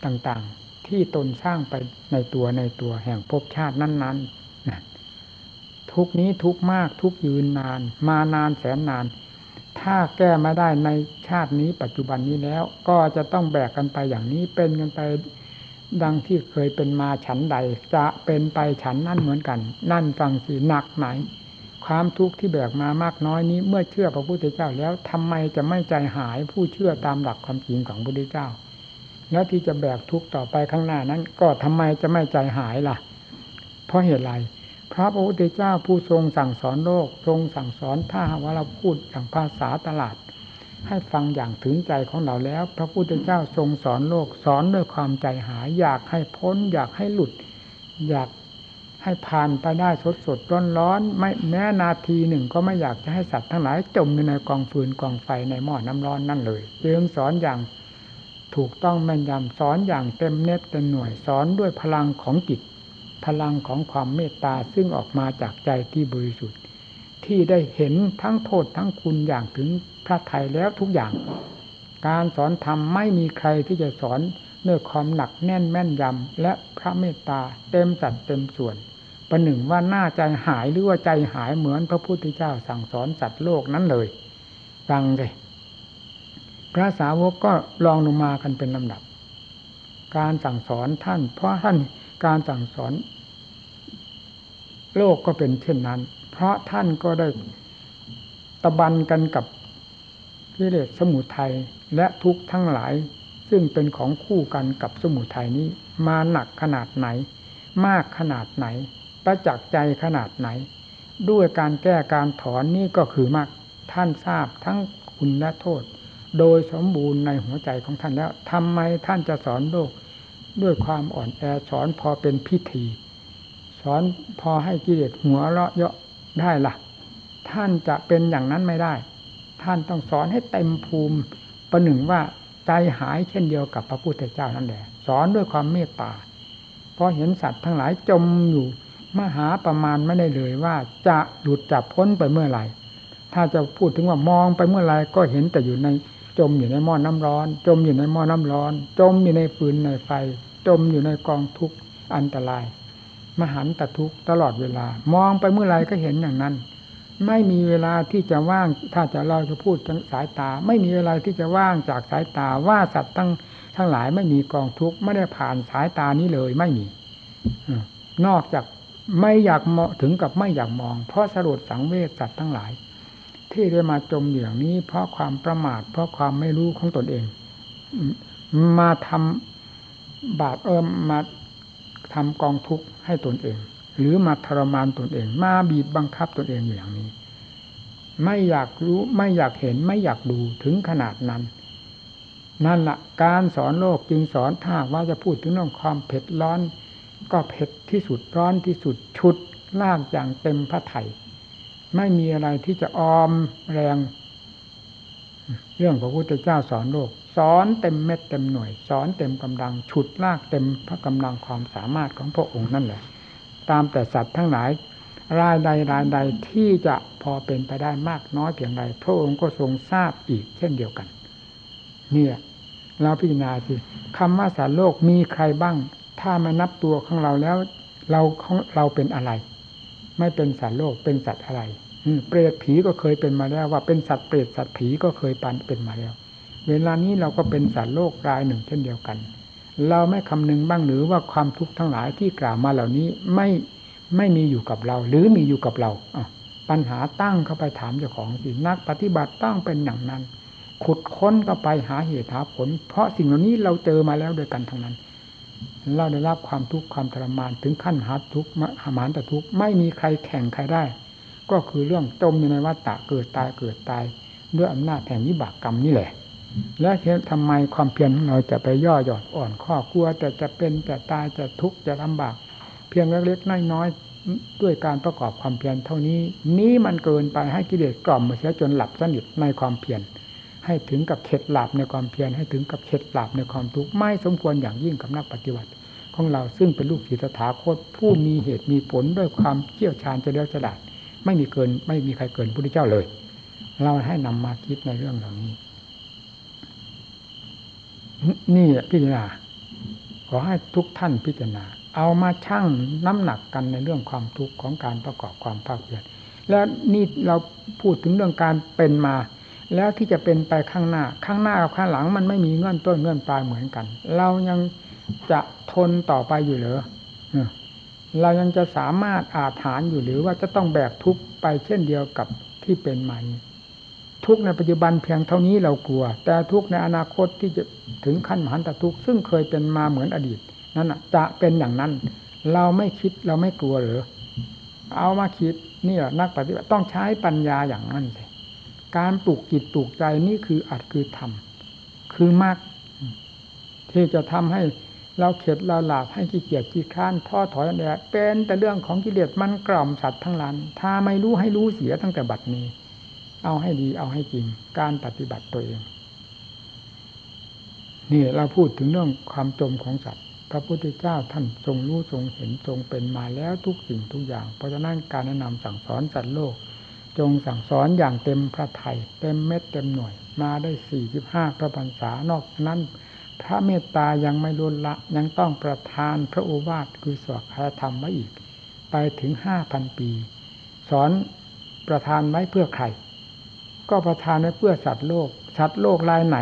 ต่างๆ ที่ตนสร้างไปในตัวในตัวแห่งภพชาตินั้นๆทุกนี้ทุกมากทุกยืนนาน มานานแสนนาน ถ้าแก้มาได้ในชาตินี้ปัจจุบันนี้แล้ว ก็จะต้องแบกกันไปอย่างนี้เป็นกันไปดังที่เคยเป็นมาฉันใด จะเป็นไปฉันนั่นเหมือนกัน นั่นฟังสิหนักไหนความทุกข์ที่แบกมามากน้อยนี้ เมื่อเชื่อพระพุทธเจ้าแล้วทำไมจะไม่ใจหายผู้เชื่อตามหลักความจริงของพระพุทธเจ้า แล้วที่จะแบกทุกข์ต่อไปข้างหน้านั้น ก็ทำไมจะไม่ใจหายล่ะ เพราะเหตุไรพระพุทธเจ้าผู้ทรงสั่งสอนโลก ทรงสั่งสอนถ้าว่าเราพูดอย่างภาษาตลาด ให้ฟังอย่างถึงใจของเราแล้ว พระพุทธเจ้าทรงสอนโลกสอนด้วยความใจหาย อยากให้พ้น อยากให้หลุด อยากให้ผ่านไปได้สดสดร้อนร้อนไม่แม้นาทีหนึ่งก็ไม่อยากจะให้สัตว์ทั้งหลายจมอยู่ในกองฟืนกองไฟในหม้อน้ำร้อนนั่นเลยจึงสอนอย่าง ถูกต้องแม่นยำสอนอย่างเต็มเน็ตเต็มหน่วยสอนด้วยพลังของจิต พลังของความเมตตาซึ่งออกมาจากใจที่บริสุทธิ์ ที่ได้เห็นทั้งโทษทั้งคุณอย่างถึงพระไทยแล้วทุกอย่าง การสอนธรรมไม่มีใครที่จะสอนด้วยความหนักแน่นแม่นยำและพระเมตตาเต็มสัดเต็มส่วนประหนึ่งว่าหน้าใจหายหรือว่าใจหายเหมือนพระพุทธเจ้าสั่งสอนสัตว์โลกนั้นเลยฟังเลย พระสาวกก็ลองลงมากันเป็นลำดับ การสั่งสอนท่าน เพราะท่านการสั่งสอน โลกก็เป็นเช่นนั้น เพราะท่านก็ได้ตะบันกันกับกิเลสสมุทัยและทุกข์ทั้งหลาย ซึ่งเป็นของคู่กันกับสมุทัยนี้ มาหนักขนาดไหน มากขนาดไหน ประจักษ์ใจขนาดไหน ด้วยการแก้การถอนนี่ก็คือมากท่านทราบทั้งคุณและโทษ โดยสมบูรณ์ในหัวใจของท่านแล้วทำไมท่านจะสอนโลกด้วยความอ่อนแอสอนพอเป็นพิธี สอนพอให้กิเลสหัวเราะเยาะได้ละ่ะ ท่านจะเป็นอย่างนั้นไม่ได้ ท่านต้องสอนให้เต็มภูมิประหนึ่งว่าใจหายเช่นเดียวกับพระพุทธเจ้านั่นแหละ สอนด้วยความเมตตาเพราะเห็นสัตว์ทั้งหลายจมอยู่มหาประมาณไม่ได้เลยว่าจะหลุดจับพ้นไปเมื่อไหร่ ถ้าจะพูดถึงว่ามองไปเมื่อไหร่ก็เห็นแต่อยู่ใน จมอยู่ในหม้อน้ำร้อน จมอยู่ในหม้อน้ำร้อน จมอยู่ในฟืนในไฟ จมอยู่ในกองทุกข์อันตราย มหันตทุกตลอดเวลา มองไปเมื่อไรก็เห็นอย่างนั้น ไม่มีเวลาที่จะว่าง ถ้าจะเราจะพูดสายตา ไม่มีเวลาที่จะว่างจากสายตาว่าสัตว์ทั้งทั้งหลายไม่มีกองทุกข์ไม่ได้ผ่านสายตานี้เลยไม่มีนอกจากไม่อยากมองถึงกับไม่อยากมอง เพราะสรุปสังเวชสัตว์ทั้งหลาย ที่ได้มาจมอย่างนี้ เพราะความประมาท เพราะความไม่รู้ของตนเอง มาทำบาปเอิมมาทำกองทุกข์ให้ตนเอง หรือมาทรมานตนเอง มาบีบบังคับตนเองอย่างนี้ ไม่อยากรู้ไม่อยากเห็นไม่อยากดูถึงขนาดนั้น นั่นละการสอนโลกจึงสอนถ้าว่าจะพูดถึงเรื่องความเผ็ดร้อน ก็เผ็ดที่สุดร้อนที่สุดชุดลากอย่างเต็มพระไถ่ ไม่มีอะไรที่จะออมแรง เรื่องพระพุทธเจ้าสอนโลก สอนเต็มเม็ดเต็มหน่วย สอนเต็มกำลัง ฉุดลากเต็มพระกำลังความสามารถของพระองค์นั่นแหละ ตามแต่สัตว์ทั้งหลายรายใดรายใดที่จะพอเป็นไปได้มากน้อยเพียงใดพระองค์ก็ทรงทราบอีกเช่นเดียวกัน เนี่ยเราพิจารณาสิคำว่าสารโลกมีใครบ้าง ถ้ามานับตัวของเราแล้ว เราของเราเป็นอะไร ไม่เป็นสารโลกเป็นสัตว์อะไร เปรตผีก็เคยเป็นมาแล้ว ว่าเป็นสัตว์เปรตสัตว์ผีก็เคยปันเป็นมาแล้ว เวลานี้เราก็เป็นสัตว์โลกรายหนึ่งเช่นเดียวกัน เราไม่คำนึงบ้างหรือว่าความทุกข์ทั้งหลายที่กล่าวมาเหล่านี้ไม่ไม่มีอยู่กับเรา หรือมีอยู่กับเราปัญหาตั้งเข้าไปถามเจ้าของสินักปฏิบัติต้องเป็นอย่างนั้น ขุดค้นเข้าไปหาเหตุหาผล เพราะสิ่งเหล่านี้เราเจอมาแล้วด้วยกันทั้งนั้นเราได้รับความทุกข์ความทรมานถึงขั้นหาทุกข์หามานแต่ทุกข์ไม่มีใครแข่งใครได้ ก็คือเรื่องจมอยู่ในวัฏฏะเกิดตายเกิดตาย ด้วยอำนาจแห่งวิบากกรรมนี่แหละ และเหตุทำไมความเพียรของเราจะไปย่อหย่อนอ่อนข้อกลัว แต่จะเป็นจะตายจะทุกข์จะลำบาก เพียงเล็กๆน้อยๆด้วยการประกอบความเพียรเท่านี้ นี้มันเกินไปให้กิเลสกล่อมมาเสียจนหลับสนิทในความเพียรให้ถึงกับเข็ดหลับในความเพียรให้ถึงกับเข็ดหลับในความทุกข์ไม่สมควรอย่างยิ่งกับนักปฏิบัติของเราซึ่งเป็นลูกศิษย์ถาคตผู้มีเหตุมีผลด้วยความเชี่ยวชาญจะเดียวฉลาด ไม่มีเกิน ไม่มีใครเกินพุทธเจ้าเลย เราให้นำมาคิดในเรื่องเหล่านี้ นี่พิจารณาขอให้ทุกท่านพิจารณา เอามาชั่งน้ำหนักกันในเรื่องความทุกข์ของการประกอบความภาคเพียรแล้วนี่เราพูดถึงเรื่องการเป็นมา แล้วที่จะเป็นไปข้างหน้า ข้างหน้ากับข้างหลังมันไม่มีเงื่อนต้นเงื่อนปลายเหมือนกัน เรายังจะทนต่อไปอยู่เหรอ เรายังจะสามารถอาถานอยู่หรือว่าจะต้องแบกทุกไปเช่นเดียวกับที่เป็นมานี้ทุกในปัจจุบันเพียงเท่านี้เรากลัว แต่ทุกในอนาคตที่จะถึงขั้นมหันตทุกซึ่งเคยเป็นมาเหมือนอดีต นั่นจะเป็นอย่างนั้น เราไม่คิดเราไม่กลัวหรือ เอามาคิดนี่นักปฏิบัติต้องใช้ปัญญาอย่างนั้นเลยการปลูกจิตปลูกใจนี่คืออัดคือทำคือมากที่จะทำให้ เราเข็ดเราหลาบให้ขี้เกียจขี้ค้านท้อถอยเนี่ยเป็นแต่เรื่องของกิเลสมันกล่อมสัตว์ทั้งหลายถ้าไม่รู้ให้รู้เสียตั้งแต่บัดนี้ เอาให้ดีเอาให้จริง การปฏิบัติตัวเองนี่เราพูดถึงเรื่องความจมของสัตว์ พระพุทธเจ้าท่านทรงรู้ทรงเห็นทรงเป็นมาแล้วทุกสิ่งทุกอย่าง เพราะฉะนั้นการแนะนำสั่งสอนสัตว์โลก จงสั่งสอนอย่างเต็มพระไทยเต็มเม็ดเต็มหน่วย มาได้สี่สิบห้าพระพรรษานอกนั้น พระเมตตายังไม่ล้นละยังต้องประทานพระโอวาทคือสวดคาธรรมไว้อีก ไปถึงห้าพันปี สอนประทานไว้เพื่อใคร ก็ประทานไว้เพื่อสัตว์โลก สัตว์โลกรายไหน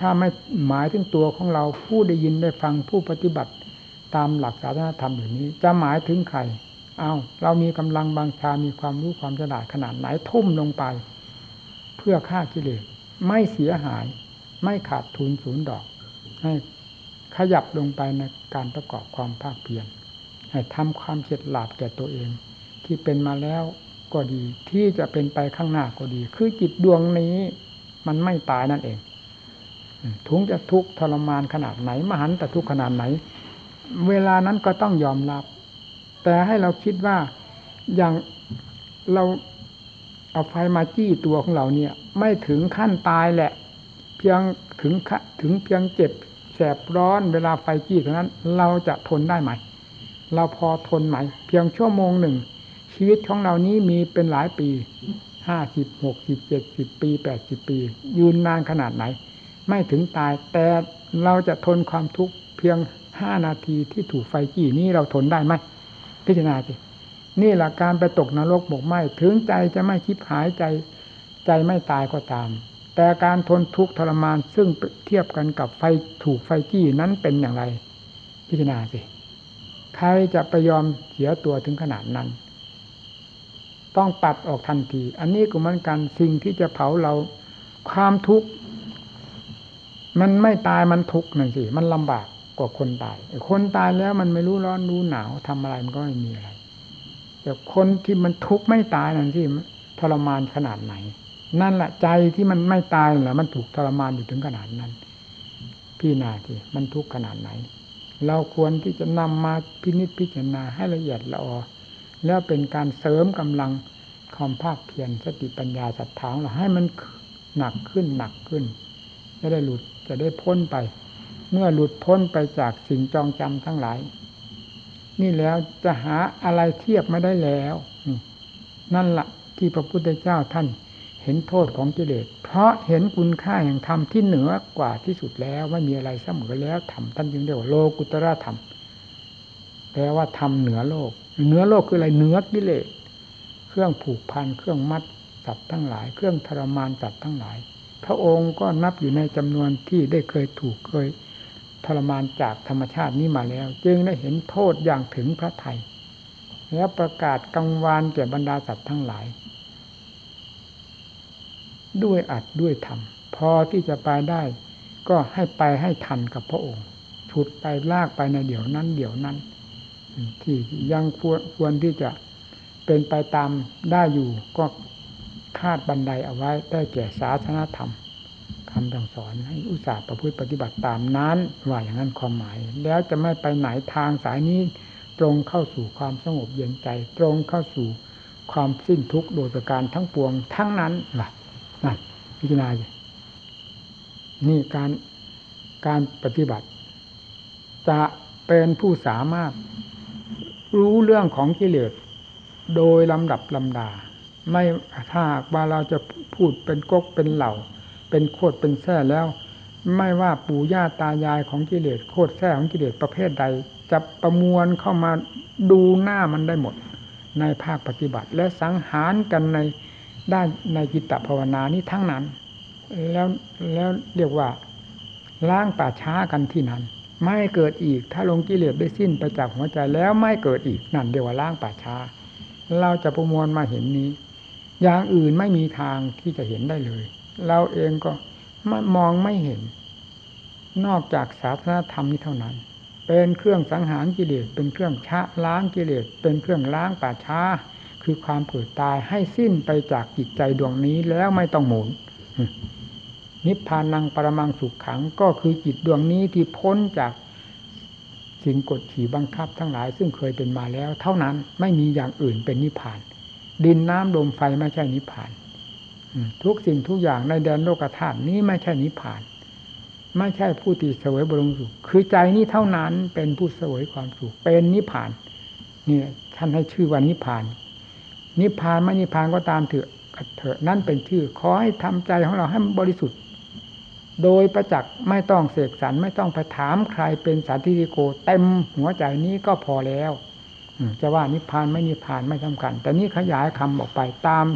ถ้าไม่หมายถึงตัวของเราผู้ได้ยินได้ฟังผู้ปฏิบัติตามหลักศาสนาธรรมอย่างนี้ จะหมายถึงใครเอาเรามีกำลังบางชา มีความรู้ความฉลาดขนาดไหนทุ่มลงไป เพื่อฆ่ากิเลสไม่เสียหาย ไม่ขาดทุนศูนย์ดอก ให้ขยับลงไปในการประกอบความภาคเพียรให้ทำความเฉดหลาบแก่ตัวเอง ที่เป็นมาแล้วก็ดี ที่จะเป็นไปข้างหน้าก็ดี คือจิตดวงนี้มันไม่ตายนั่นเองทุงจะทุกข์ทรมานขนาดไหน มหันแต่ทุกข์ขนาดไหน เวลานั้นก็ต้องยอมรับ แต่ให้เราคิดว่าอย่างเราเอาไฟมาจี้ตัวของเราเนี่ย ไม่ถึงขั้นตายแหละ พียงถึงถึงเพียงเจ็บแสบร้อนเวลาไฟจี้เท่านั้น เราจะทนได้ไหม เราพอทนไหม เพียงชั่วโมงหนึ่ง ชีวิตของเรานี้มีเป็นหลายปีห้าสิบหกสิบเจ็ดสิบปีแปดสิบปี ยืนนานขนาดไหน ไม่ถึงตายแต่เราจะทนความทุกข์เพียงห้านาทีที่ถูกไฟจี้นี้เราทนได้ไหมพิจารณาสินี่แหละการไปตกนรกบกไหมถึงใจจะไม่คิดหายใจ ใจไม่ตายก็ตาม แต่การทนทุกข์ทรมานซึ่งเทียบกันกับไฟถูกไฟจี้นั้นเป็นอย่างไร พิจารณาสิ ใครจะไปยอมเสียตัวถึงขนาดนั้น ต้องปัดออกทันที อันนี้ก็เหมือนกันสิ่งที่จะเผาเราความทุกข์มันไม่ตายมันทุกข์นั่นสิ มันลำบากกว่าคนตาย คนตายแล้วมันไม่รู้ร้อนรู้หนาวทำอะไรมันก็ไม่มีอะไรแต่คนที่มันทุกข์ไม่ตายนั่นสิทรมานขนาดไหน นั่นแหละใจที่มันไม่ตายแหละมันถูกทรมานอยู่ถึงขนาดนั้น พี่นาทีมันทุกข์ขนาดไหน เราควรที่จะนำมาพินิจพิจารณาให้ละเอียดละออแล้วเป็นการเสริมกำลังความภาคเพียรสติปัญญาศรัทธาเราให้มันหนักขึ้นหนักขึ้นจะได้หลุดจะได้พ้นไป เมื่อหลุดพ้นไปจากสิ่งจองจำทั้งหลาย นี่แล้วจะหาอะไรเทียบไม่ได้แล้วนั่นละ่ะที่พระพุทธเจ้าท่าน เห็นโทษของกิเลส เพราะเห็นคุณค่าแห่งธรรมที่เหนือกว่าที่สุดแล้วไม่มีอะไรเสมอแล้วธรรมท่านจึงเรียกว่าโลกุตระธรรมแปลว่าธรรมเหนือโลก เหนือโลกคืออะไรเหนือกิเลส เครื่องผูกพันเครื่องมัดสัตว์ทั้งหลาย เครื่องทรมานสัตว์ทั้งหลาย พระองค์ก็นับอยู่ในจำนวนที่ได้เคยถูกเคยทรมานจากธรรมชาตินี้มาแล้ว จึงได้เห็นโทษอย่างถึงพระไทยแล้วประกาศกังวานแก่บรรดาสัตว์ทั้งหลาย ด้วยอัดด้วยทำพอที่จะไปได้ ก็ให้ไปให้ทันกับพระองค์ฉุดไปลากไปในเดี๋ยวนั้น เดี๋ยวนั้น ที่ยังควรควรที่จะเป็นไปตามได้อยู่ก็คาดบันไดเอาไว้ได้แก่ศาสนาธรรมคำสั่งสอนให้อุตส่าห์ประพฤติปฏิบัติตามนั้นว่าอย่างนั้นความหมาย แล้วจะไม่ไปไหนทางสายนี้ตรงเข้าสู่ความสงบเย็นใจ ตรงเข้าสู่ความสิ้นทุกข์โดยประการทั้งปวงทั้งนั้นล่ะ นั่นพิจารณานี่การการปฏิบัติ จะเป็นผู้สามารถรู้เรื่องของกิเลสโดยลำดับลำดา ไม่ถ้าว่าเราจะพูดเป็นก๊กเป็นเหล่า เป็นโคตรเป็นแท้แล้ว ไม่ว่าปู่ย่าตายายของกิเลสโคตรแท้ของกิเลสประเภทใด จะประมวลเข้ามาดูหน้ามันได้หมด ในภาคปฏิบัติ และสังหารกันใน ได้ในจิตตภาวนานี้ทั้งนั้น แล้วแล้วเรียกว่าล้างป่าช้ากันที่นั้น ไม่เกิดอีกถ้าลงกิเลสได้สิ้นไปจากหัวใจแล้วไม่เกิดอีกนั่นเดียวว่าล้างป่าช้า เราจะประมวลมาเห็นนี้ อย่างอื่นไม่มีทางที่จะเห็นได้เลย เราเองก็มองไม่เห็น นอกจากศาสนาธรรมนี้เท่านั้น เป็นเครื่องสังหารกิเลสเป็นเครื่องชะล้างกิเลสเป็นเครื่องล้างป่าช้า คือความเกิดตายให้สิ้นไปจากจิตใจดวงนี้แล้วไม่ต้องหมุน นิพพานังปรมังสุขขังก็คือจิตดวงนี้ที่พ้นจากสิ่งกดขี่บังคับทั้งหลาย ซึ่งเคยเป็นมาแล้ว เท่านั้นไม่มีอย่างอื่นเป็นนิพพาน ดินน้ำลมไฟไม่ใช่นิพพานทุกสิ่งทุกอย่างในแดนโลกธาตุนี้ไม่ใช่นิพพาน ไม่ใช่ผู้ที่เสวยบรมสุข คือใจนี้เท่านั้นเป็นผู้เสวยความสุขเป็นนิพพานนี่ท่านให้ชื่อว่านิพพาน นิพพานไม่นิพพานก็ตามเถอะเถอะนั่นเป็นชื่อ ขอให้ทำใจของเราให้บริสุทธิ์ โดยประจักษ์ไม่ต้องเสกสรรไม่ต้องไปถามใครเป็นสาธิติโก เต็มหัวใจนี้ก็พอแล้วจะว่านิพพานไม่นิพพานไม่สำคัญแต่นี้ขยายคำออกไปตาม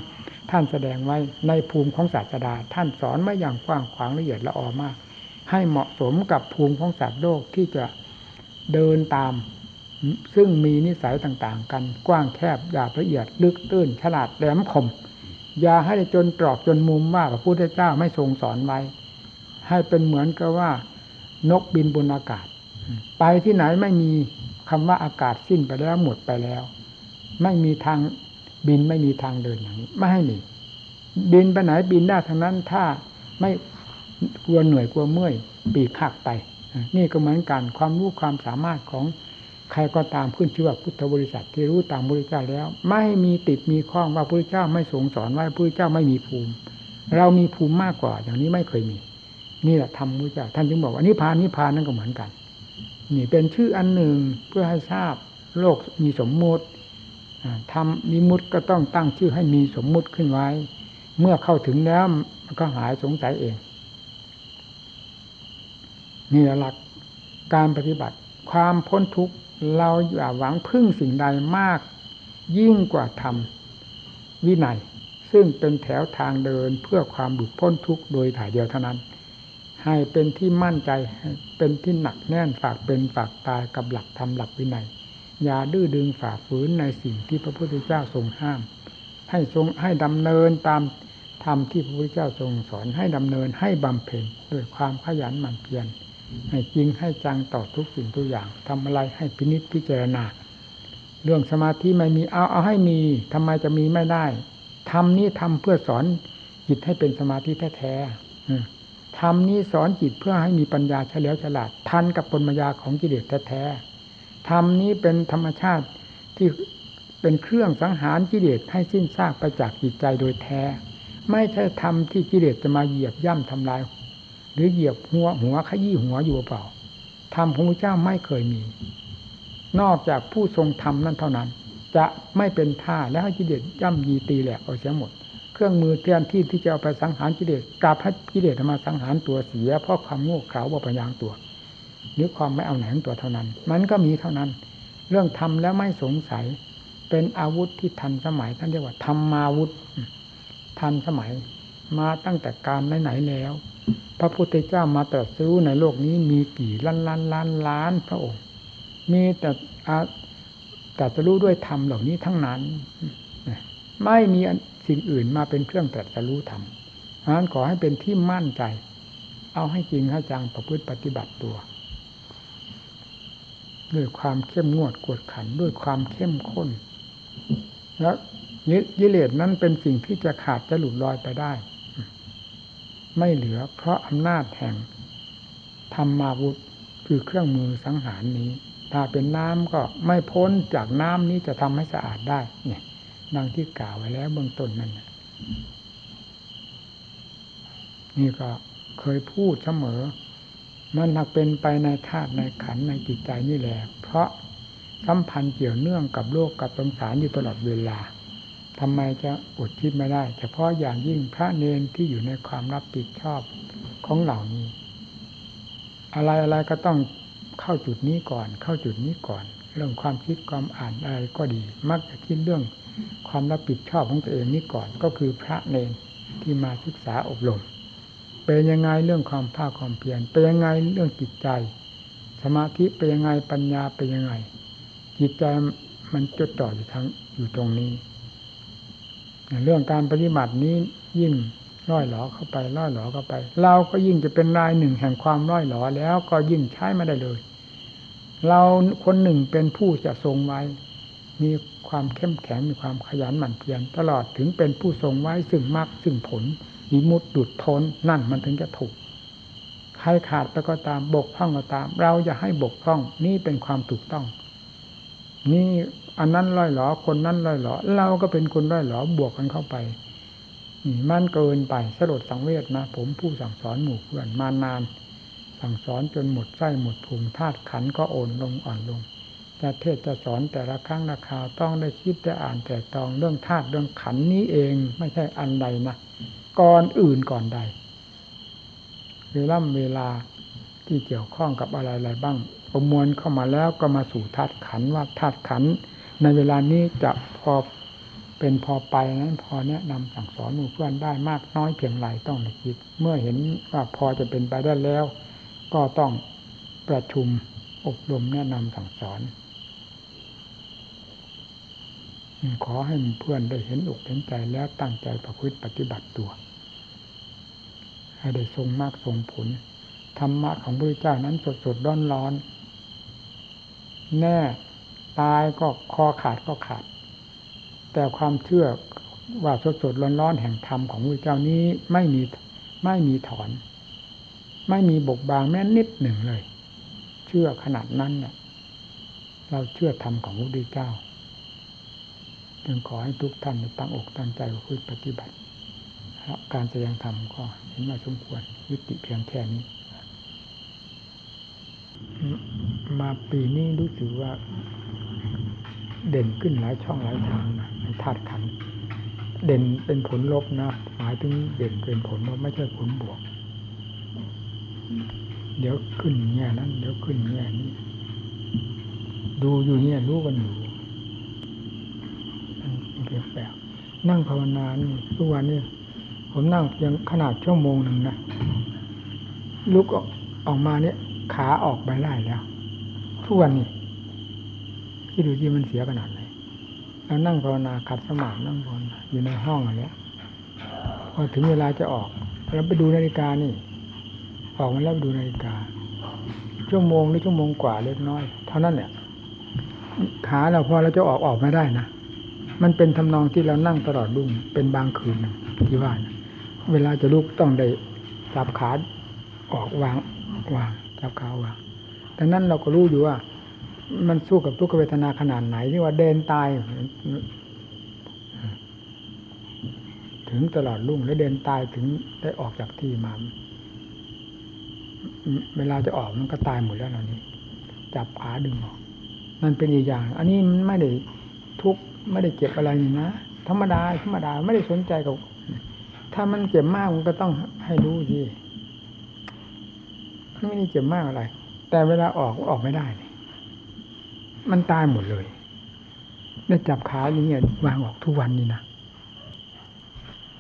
ท่านแสดงไว้ในภูมิของศาสดา ท่านสอนไม่อย่างกว้างขวางละเอียดละออมาก ให้เหมาะสมกับภูมิของสัตว์โลกที่จะเดินตาม ซึ่งมีนิสัยต่างๆ กันกว้างแคบหยาบละเอียดลึกตื้นฉลาดแหลมคม อย่าให้จนตรอกจนมุมว่าพระพุทธเจ้าไม่ทรงสอนไว้ ให้เป็นเหมือนกับว่า นกบินบนอากาศ ไปที่ไหนไม่มีคำว่าอากาศสิ้นไปแล้วหมดไปแล้ว ไม่มีทางบินไม่มีทางเดินอย่างนี้ ไม่ให้มีบินไปไหนบินได้ทั้งนั้นถ้าไม่กลัวเหนื่อยกลัวเมื่อยปีกขักไป นี่ก็เหมือนกันความรู้ความสามารถของ ใครก็ตามขึ้นชื่อว่าพุทธบริษัทที่รู้ตามบริเจ้าแล้ว ไม่มีติดมีข้องว่าพระเจ้าไม่ทรงสอนว่าพระเจ้าไม่มีภูมิ เรามีภูมิมากกว่า อย่างนี้ไม่เคยมี นี่แหละธรรมพุทธเจ้าท่านจึงบอกว่านิพานนิพานนั่นก็เหมือนกัน นี่เป็นชื่ออันหนึ่งเพื่อให้ทราบโลกมีสมมุติทำมีมุติก็ต้องตั้งชื่อให้มีสมมุติขึ้นไว้ เมื่อเข้าถึงแล้วมันก็หายสงสัยเองนี่หลักการปฏิบัติความพ้นทุกข์ เราอย่าหวังพึ่งสิ่งใดมากยิ่งกว่าธรรมวินัย ซึ่งเป็นแถวทางเดินเพื่อความบุดพ้นทุกข์โดยถ่ายเดียวเท่านั้น ให้เป็นที่มั่นใจเป็นที่หนักแน่นฝากเป็นฝากตายกับหลักธรรมหลักวินัยอย่าดื้อดึงฝ่าฝืนในสิ่งที่พระพุทธเจ้าทรงห้าม ให้ทรงให้ดำเนินตามธรรมที่พระพุทธเจ้าทรงสอนให้ดำเนินให้บำเพ็ญด้วยความขยันหมั่นเพียร ให้จริงให้จังต่อทุกสิ่งทุกอย่างทำอะไรให้พินิจพิจารณา เรื่องสมาธิไม่มีเอาเอาให้มีทำไมจะมีไม่ได้ทำนี้ทำเพื่อสอนจิตให้เป็นสมาธิแท้ๆธรรมนี้สอนจิตเพื่อให้มีปัญญาเฉลียวฉลาด ทันกับปนมายาของกิเลสแท้ๆธรรมนี้เป็นธรรมชาติที่เป็นเครื่องสังหารกิเลสให้สิ้นซากไปจากจิตใจโดยแท้ ไม่ใช่ธรรมที่กิเลสจะมาเหยียบย่ำทำลาย หรือเหยียบหัวหัวขยี้หัวอยู่เปล่าธรรมของพระเจ้าไม่เคยมี นอกจากผู้ทรงธรรมนั้นเท่านั้น จะไม่เป็นท่าและให้กิเลสย่ำยีตีแหลกเอาเสียหมด เครื่องมือเทียนที่ที่จะเอาไปสังหารกิเลสกลับให้กิเลสมาสังหารตัวเสีย เพราะความโง่เขลาบ่ปัญญาตัวหรือความไม่เอาไหนของตัวเท่านั้น มันก็มีเท่านั้น เรื่องทำแล้วไม่สงสัย เป็นอาวุธที่ทันสมัยท่านเรียกว่าธรรมาวุธ ทันสมัยมาตั้งแต่การไหนๆแล้ว พระพุทธเจ้ามาตรัสรู้ในโลกนี้มีกี่ล้านล้านล้านล้านพระองค์ มีแต่ตรัสรู้ด้วยธรรมเหล่านี้ทั้งนั้น ไม่มีสิ่งอื่นมาเป็นเครื่องตรัสรู้ธรรมนั้นขอให้เป็นที่มั่นใจ เอาให้จริงให้จังประพฤติปฏิบัติตัว ด้วยความเข้มงวดกวดขันด้วยความเข้มข้น แล้วยิเลสนั้นเป็นสิ่งที่จะขาดจะหลุดลอยไปได้ ไม่เหลือ เพราะอำนาจแห่งธรรมาวุธคือเครื่องมือสังหารนี้ ถ้าเป็นน้ำก็ไม่พ้นจากน้ำนี้จะทำให้สะอาดได้ เนี่ยดังที่กล่าวไว้แล้วเบื้องต้นนั่นนี่ก็เคยพูดเสมอ มันหนักเป็นไปในธาตุในขันในจิตใจนี่แหละ เพราะสัมพันธ์เกี่ยวเนื่องกับโลกกับสงสารอยู่ตลอดเวลา ทำไมจะอดคิดไม่ได้ เฉพาะอย่างยิ่งพระเนนที่อยู่ในความรับผิดชอบของเหล่านี้ อะไรอะไรก็ต้องเข้าจุดนี้ก่อน เข้าจุดนี้ก่อน เรื่องความคิดความอ่านอะไรก็ดี มักจะคิดเรื่องความรับผิดชอบของตัวเองนี้ก่อน ก็คือพระเนนที่มาศึกษาอบรม เป็นยังไงเรื่องความภาคความเพียรเป็นยังไงเรื่องจิตใจ สมาธิเป็นยังไงปัญญาเป็นยังไง จิตใจมันจดจ่ออยู่ทั้งอยู่ตรงนี้ เรื่องการปฏิบัตินี้ยิ่งร้อยหลอเข้าไปร้อยหลอเข้าไป เราก็ยิ่งจะเป็นรายหนึ่งแห่งความร้อยหลอแล้วก็ยิ่งใช้ไม่ได้เลย เราคนหนึ่งเป็นผู้จะทรงไว้ มีความเข้มแข็งมีความขยันหมั่นเพียรตลอดถึงเป็นผู้ทรงไว้ซึ่งมรรคซึ่งผลมีมุดดุดพ้นนั่นมันถึงจะถูกใครขาดไปก็ตามบกพร่องก็ตาม เราจะให้บกพร่องนี่เป็นความถูกต้อง นี่ อันนั้นร้อยหลอคนนั้นร้อยหลอเราก็เป็นคนร้อยหลอบวกกันเข้าไปมันเกินไปสลดสังเวชนะ ผมผู้สั่งสอนหมู่เพื่อนมานาน สั่งสอนจนหมดไส้หมดพุงธาตุขันก็โอนลงอ่อนลงจะเทศจะสอนแต่ละครั้งละคราวต้องได้คิดได้อ่านแต่ตองเรื่องธาตุเรื่องขันนี้เองไม่ใช่อันใดนะก่อนอื่นก่อนใดเวลาเวลาที่เกี่ยวข้องกับอะไรอะไรบ้าง ประมวลเข้ามาแล้วก็มาสู่ธาตุขันว่าธาตุขัน ในเวลานี้จะพอเป็นพอไปนั้นพอแนะนำสั่งสอนหมู่เพื่อนได้มากน้อยเพียงไรต้องคิด เมื่อเห็นว่าพอจะเป็นไปได้แล้ว ก็ต้องประชุมอบรมแนะนำสั่งสอน ขอให้เพื่อนได้เห็นอกเห็นใจแล้วตั้งใจประพฤติปฏิบัติตัว ให้ได้ทรงมากทรงผลธรรมะของพระเจ้านั้นสดสดร้อนร้อนแน่ ตายก็คอขาดก็ขาด แต่ความเชื่อว่าสดสดร้อนร้อนแห่งธรรมของพระเจ้านี้ไม่มีไม่มีถอน ไม่มีบกบางแม้นิดหนึ่งเลย เชื่อขนาดนั้นเนี่ยเราเชื่อธรรมของพระพุทธเจ้าจึงขอให้ทุกท่านตั้งอกตั้งใจคุยปฏิบัติการแสดงธรรมก็เห็นว่าสมควรยุติเพียงแค่นี้ มาปีนี้รู้สึกว่า เด่นขึ้นหลายช่องหลายทางนะในธาตุขัน เด่นเป็นผลลบนะหมายถึงเด่นเป็นผลลบไม่ใช่ผลบวก เดี๋ยวขึ้นแง่นั้น เดี๋ยวขึ้นแง่นี้ ดูอยู่เนี่ยรู้กันอยู่เปลี่ยนแปลงนั่งภาวนานี่ทุกวันนี้ผมนั่งยังขนาดชั่วโมงหนึ่งนะลุกออกมาเนี่ยขาออกไปได้แล้ว ทุกวันนี้ ที่ดูที่มันเสียขนาดไหนแล้วนั่งภาวนาขัดสมาธินั่งภาวนาอยู่ในห้องอะไรเงี้ยพอถึงเวลาจะออกเราไปดูนาฬิกานี่ ออกมาแล้วไปดูนาฬิกา ชั่วโมงหรือชั่วโมงกว่าเล็กน้อย เท่านั้นเนี่ยขาเราพอเราจะออกออกไม่ได้นะมันเป็นทำนองที่เรานั่งตลอดรุ่งเป็นบางคืนที่ว่านะเวลาจะลุกต้องได้จับขาออกวางวางจับขาวางดังนั้นเราก็รู้อยู่ว่า มันสู้กับทุกขเวทนาขนาดไหนที่ว่าเดินตาย ถึงตลอดรุ่งแล้วเดินตายถึงได้ออกจากที่มา เวลาจะออกมันก็ตายหมดแล้วเหล่านี้ จับขาดึงออก นั่นเป็นอีกอย่าง อันนี้มันไม่ได้ทุกไม่ได้เจ็บอะไรนี่นะธรรมดาธรรมดาไม่ได้สนใจกับ ถ้ามันเจ็บมากมันก็ต้องให้รู้สิมันไม่ได้เจ็บมากอะไร แต่เวลาออกออกไม่ได้ มันตายหมดเลย ได้จับขาอย่างเงี้ยวางออกทุกวันนี่นะ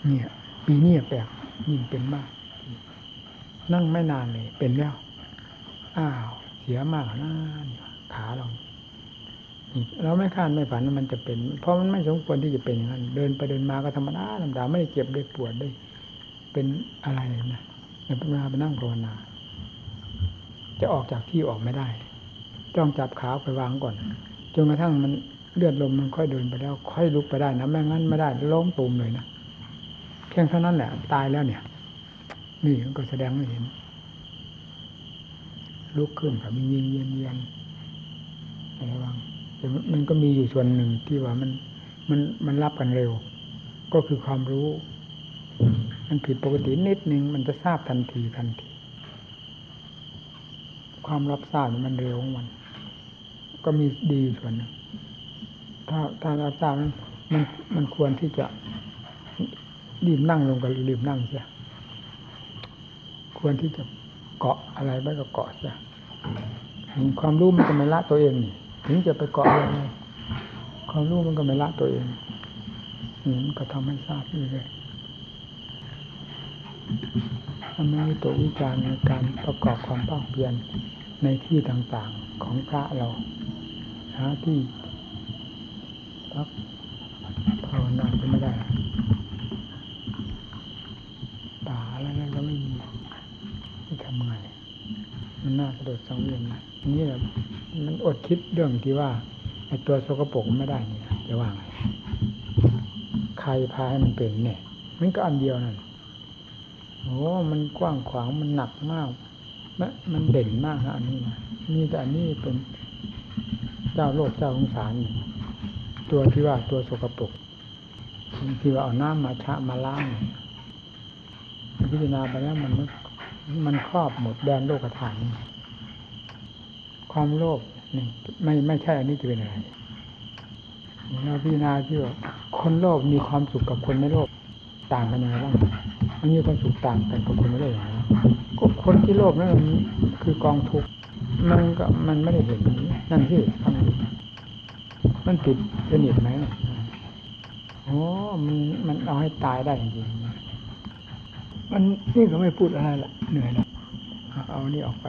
เนี่ย ปีนี้แปลกยิ่งเป็นมาก นั่งไม่นานเลย เป็นแล้ว อ้าว เสียมากนะขาเราเราไม่คาดไม่ฝันว่ามันจะเป็น เพราะมันไม่สมควรที่จะเป็นอย่างนั้น เดินไปเดินมาก็ธรรมดาธรรมดาไม่ได้เจ็บได้ปวดได้ เป็นอะไรนะในเวลาไปนั่งภาวนาจะออกจากที่ออกไม่ได้ ต้องจับขาไปวางก่อนจนกระทั่งมันเลือดลมมันค่อยเดินไปแล้ว ค่อยลุกไปได้นะไม่งั้นไม่ได้ล้มตุ่มเลยนะเพียงเท่านั้นแหละ ตายแล้วเนี่ย นี่ก็แสดงให้เห็น ลุกขึ้นกับมีเย็นเย็นเย็นระวังแต่มันก็มีอยู่ส่วนหนึ่งที่ว่ามันมันมันรับกันเร็ว ก็คือความรู้ มันผิดปกตินิดนึงมันจะทราบทันทีทันที ความรับทราบมันเร็วของมัน ก็มีดีส่วนหนึ่งถ้าถ้ารับทราบนั้นมันมันควรที่จะรีบนั่งลงกับรีบนั่งเสียควรที่จะเกาะอะไรไว้ก็เกาะเสียความรู้มันก็ไม่ละตัวเองนี่ถึงจะไปเกาะอะไรความรู้มันก็ไม่ละตัวเองนี่มันก็ทำให้ทราบเรื่อยๆมันไม่มีตัววิจารณ์ในการประกอบความภาคเพียรในที่ต่างๆของพระเรา หาที่พักภาวนาก็ไม่ได้ป่าอะไรนั่นก็ไม่มีจะทำไงมันน่ากระโดดสังเวียนนะนี่แหละมันอดคิดเรื่องที่ว่าไอ้ตัวสกปรกไม่ได้นี่นะจะว่าไงใครพาให้มันเป็นเนี่ย มันก็อันเดียวนั่นโอ้มันกว้างขวางมันหนักมากมันมันเด่นมากนะอันนี้นะมีแต่อันนี้เป็น จ้าโลกเจ้าสงสาร ตัวที่ว่าตัวสกปรกที่ว่าเอาน้ำมาชะมาล้างพิจารณาไปแล้วมันมันครอบหมดแดนโลกฐานความโลภนี่ไม่ไม่ใช่อันนี้จะเป็นอะไรเราพิจารณาที่ว่าคนโลภมีความสุขกับคนไม่โลภต่างกันยังไงบ้างมันมีความสุขต่างกันกับคนไม่โลภอย่างไรก็คนที่โลภนั่นมันคือกองทุกข์ มันก็มันไม่ได้เห็นอย่างนี้นั่นสิทำมันติดสนิทไหมโอ้มันมันเอาให้ตายได้จริงมันนี่ก็ไม่พูดอะไรละเหนื่อยแล้วเอาเอานี่ออกไป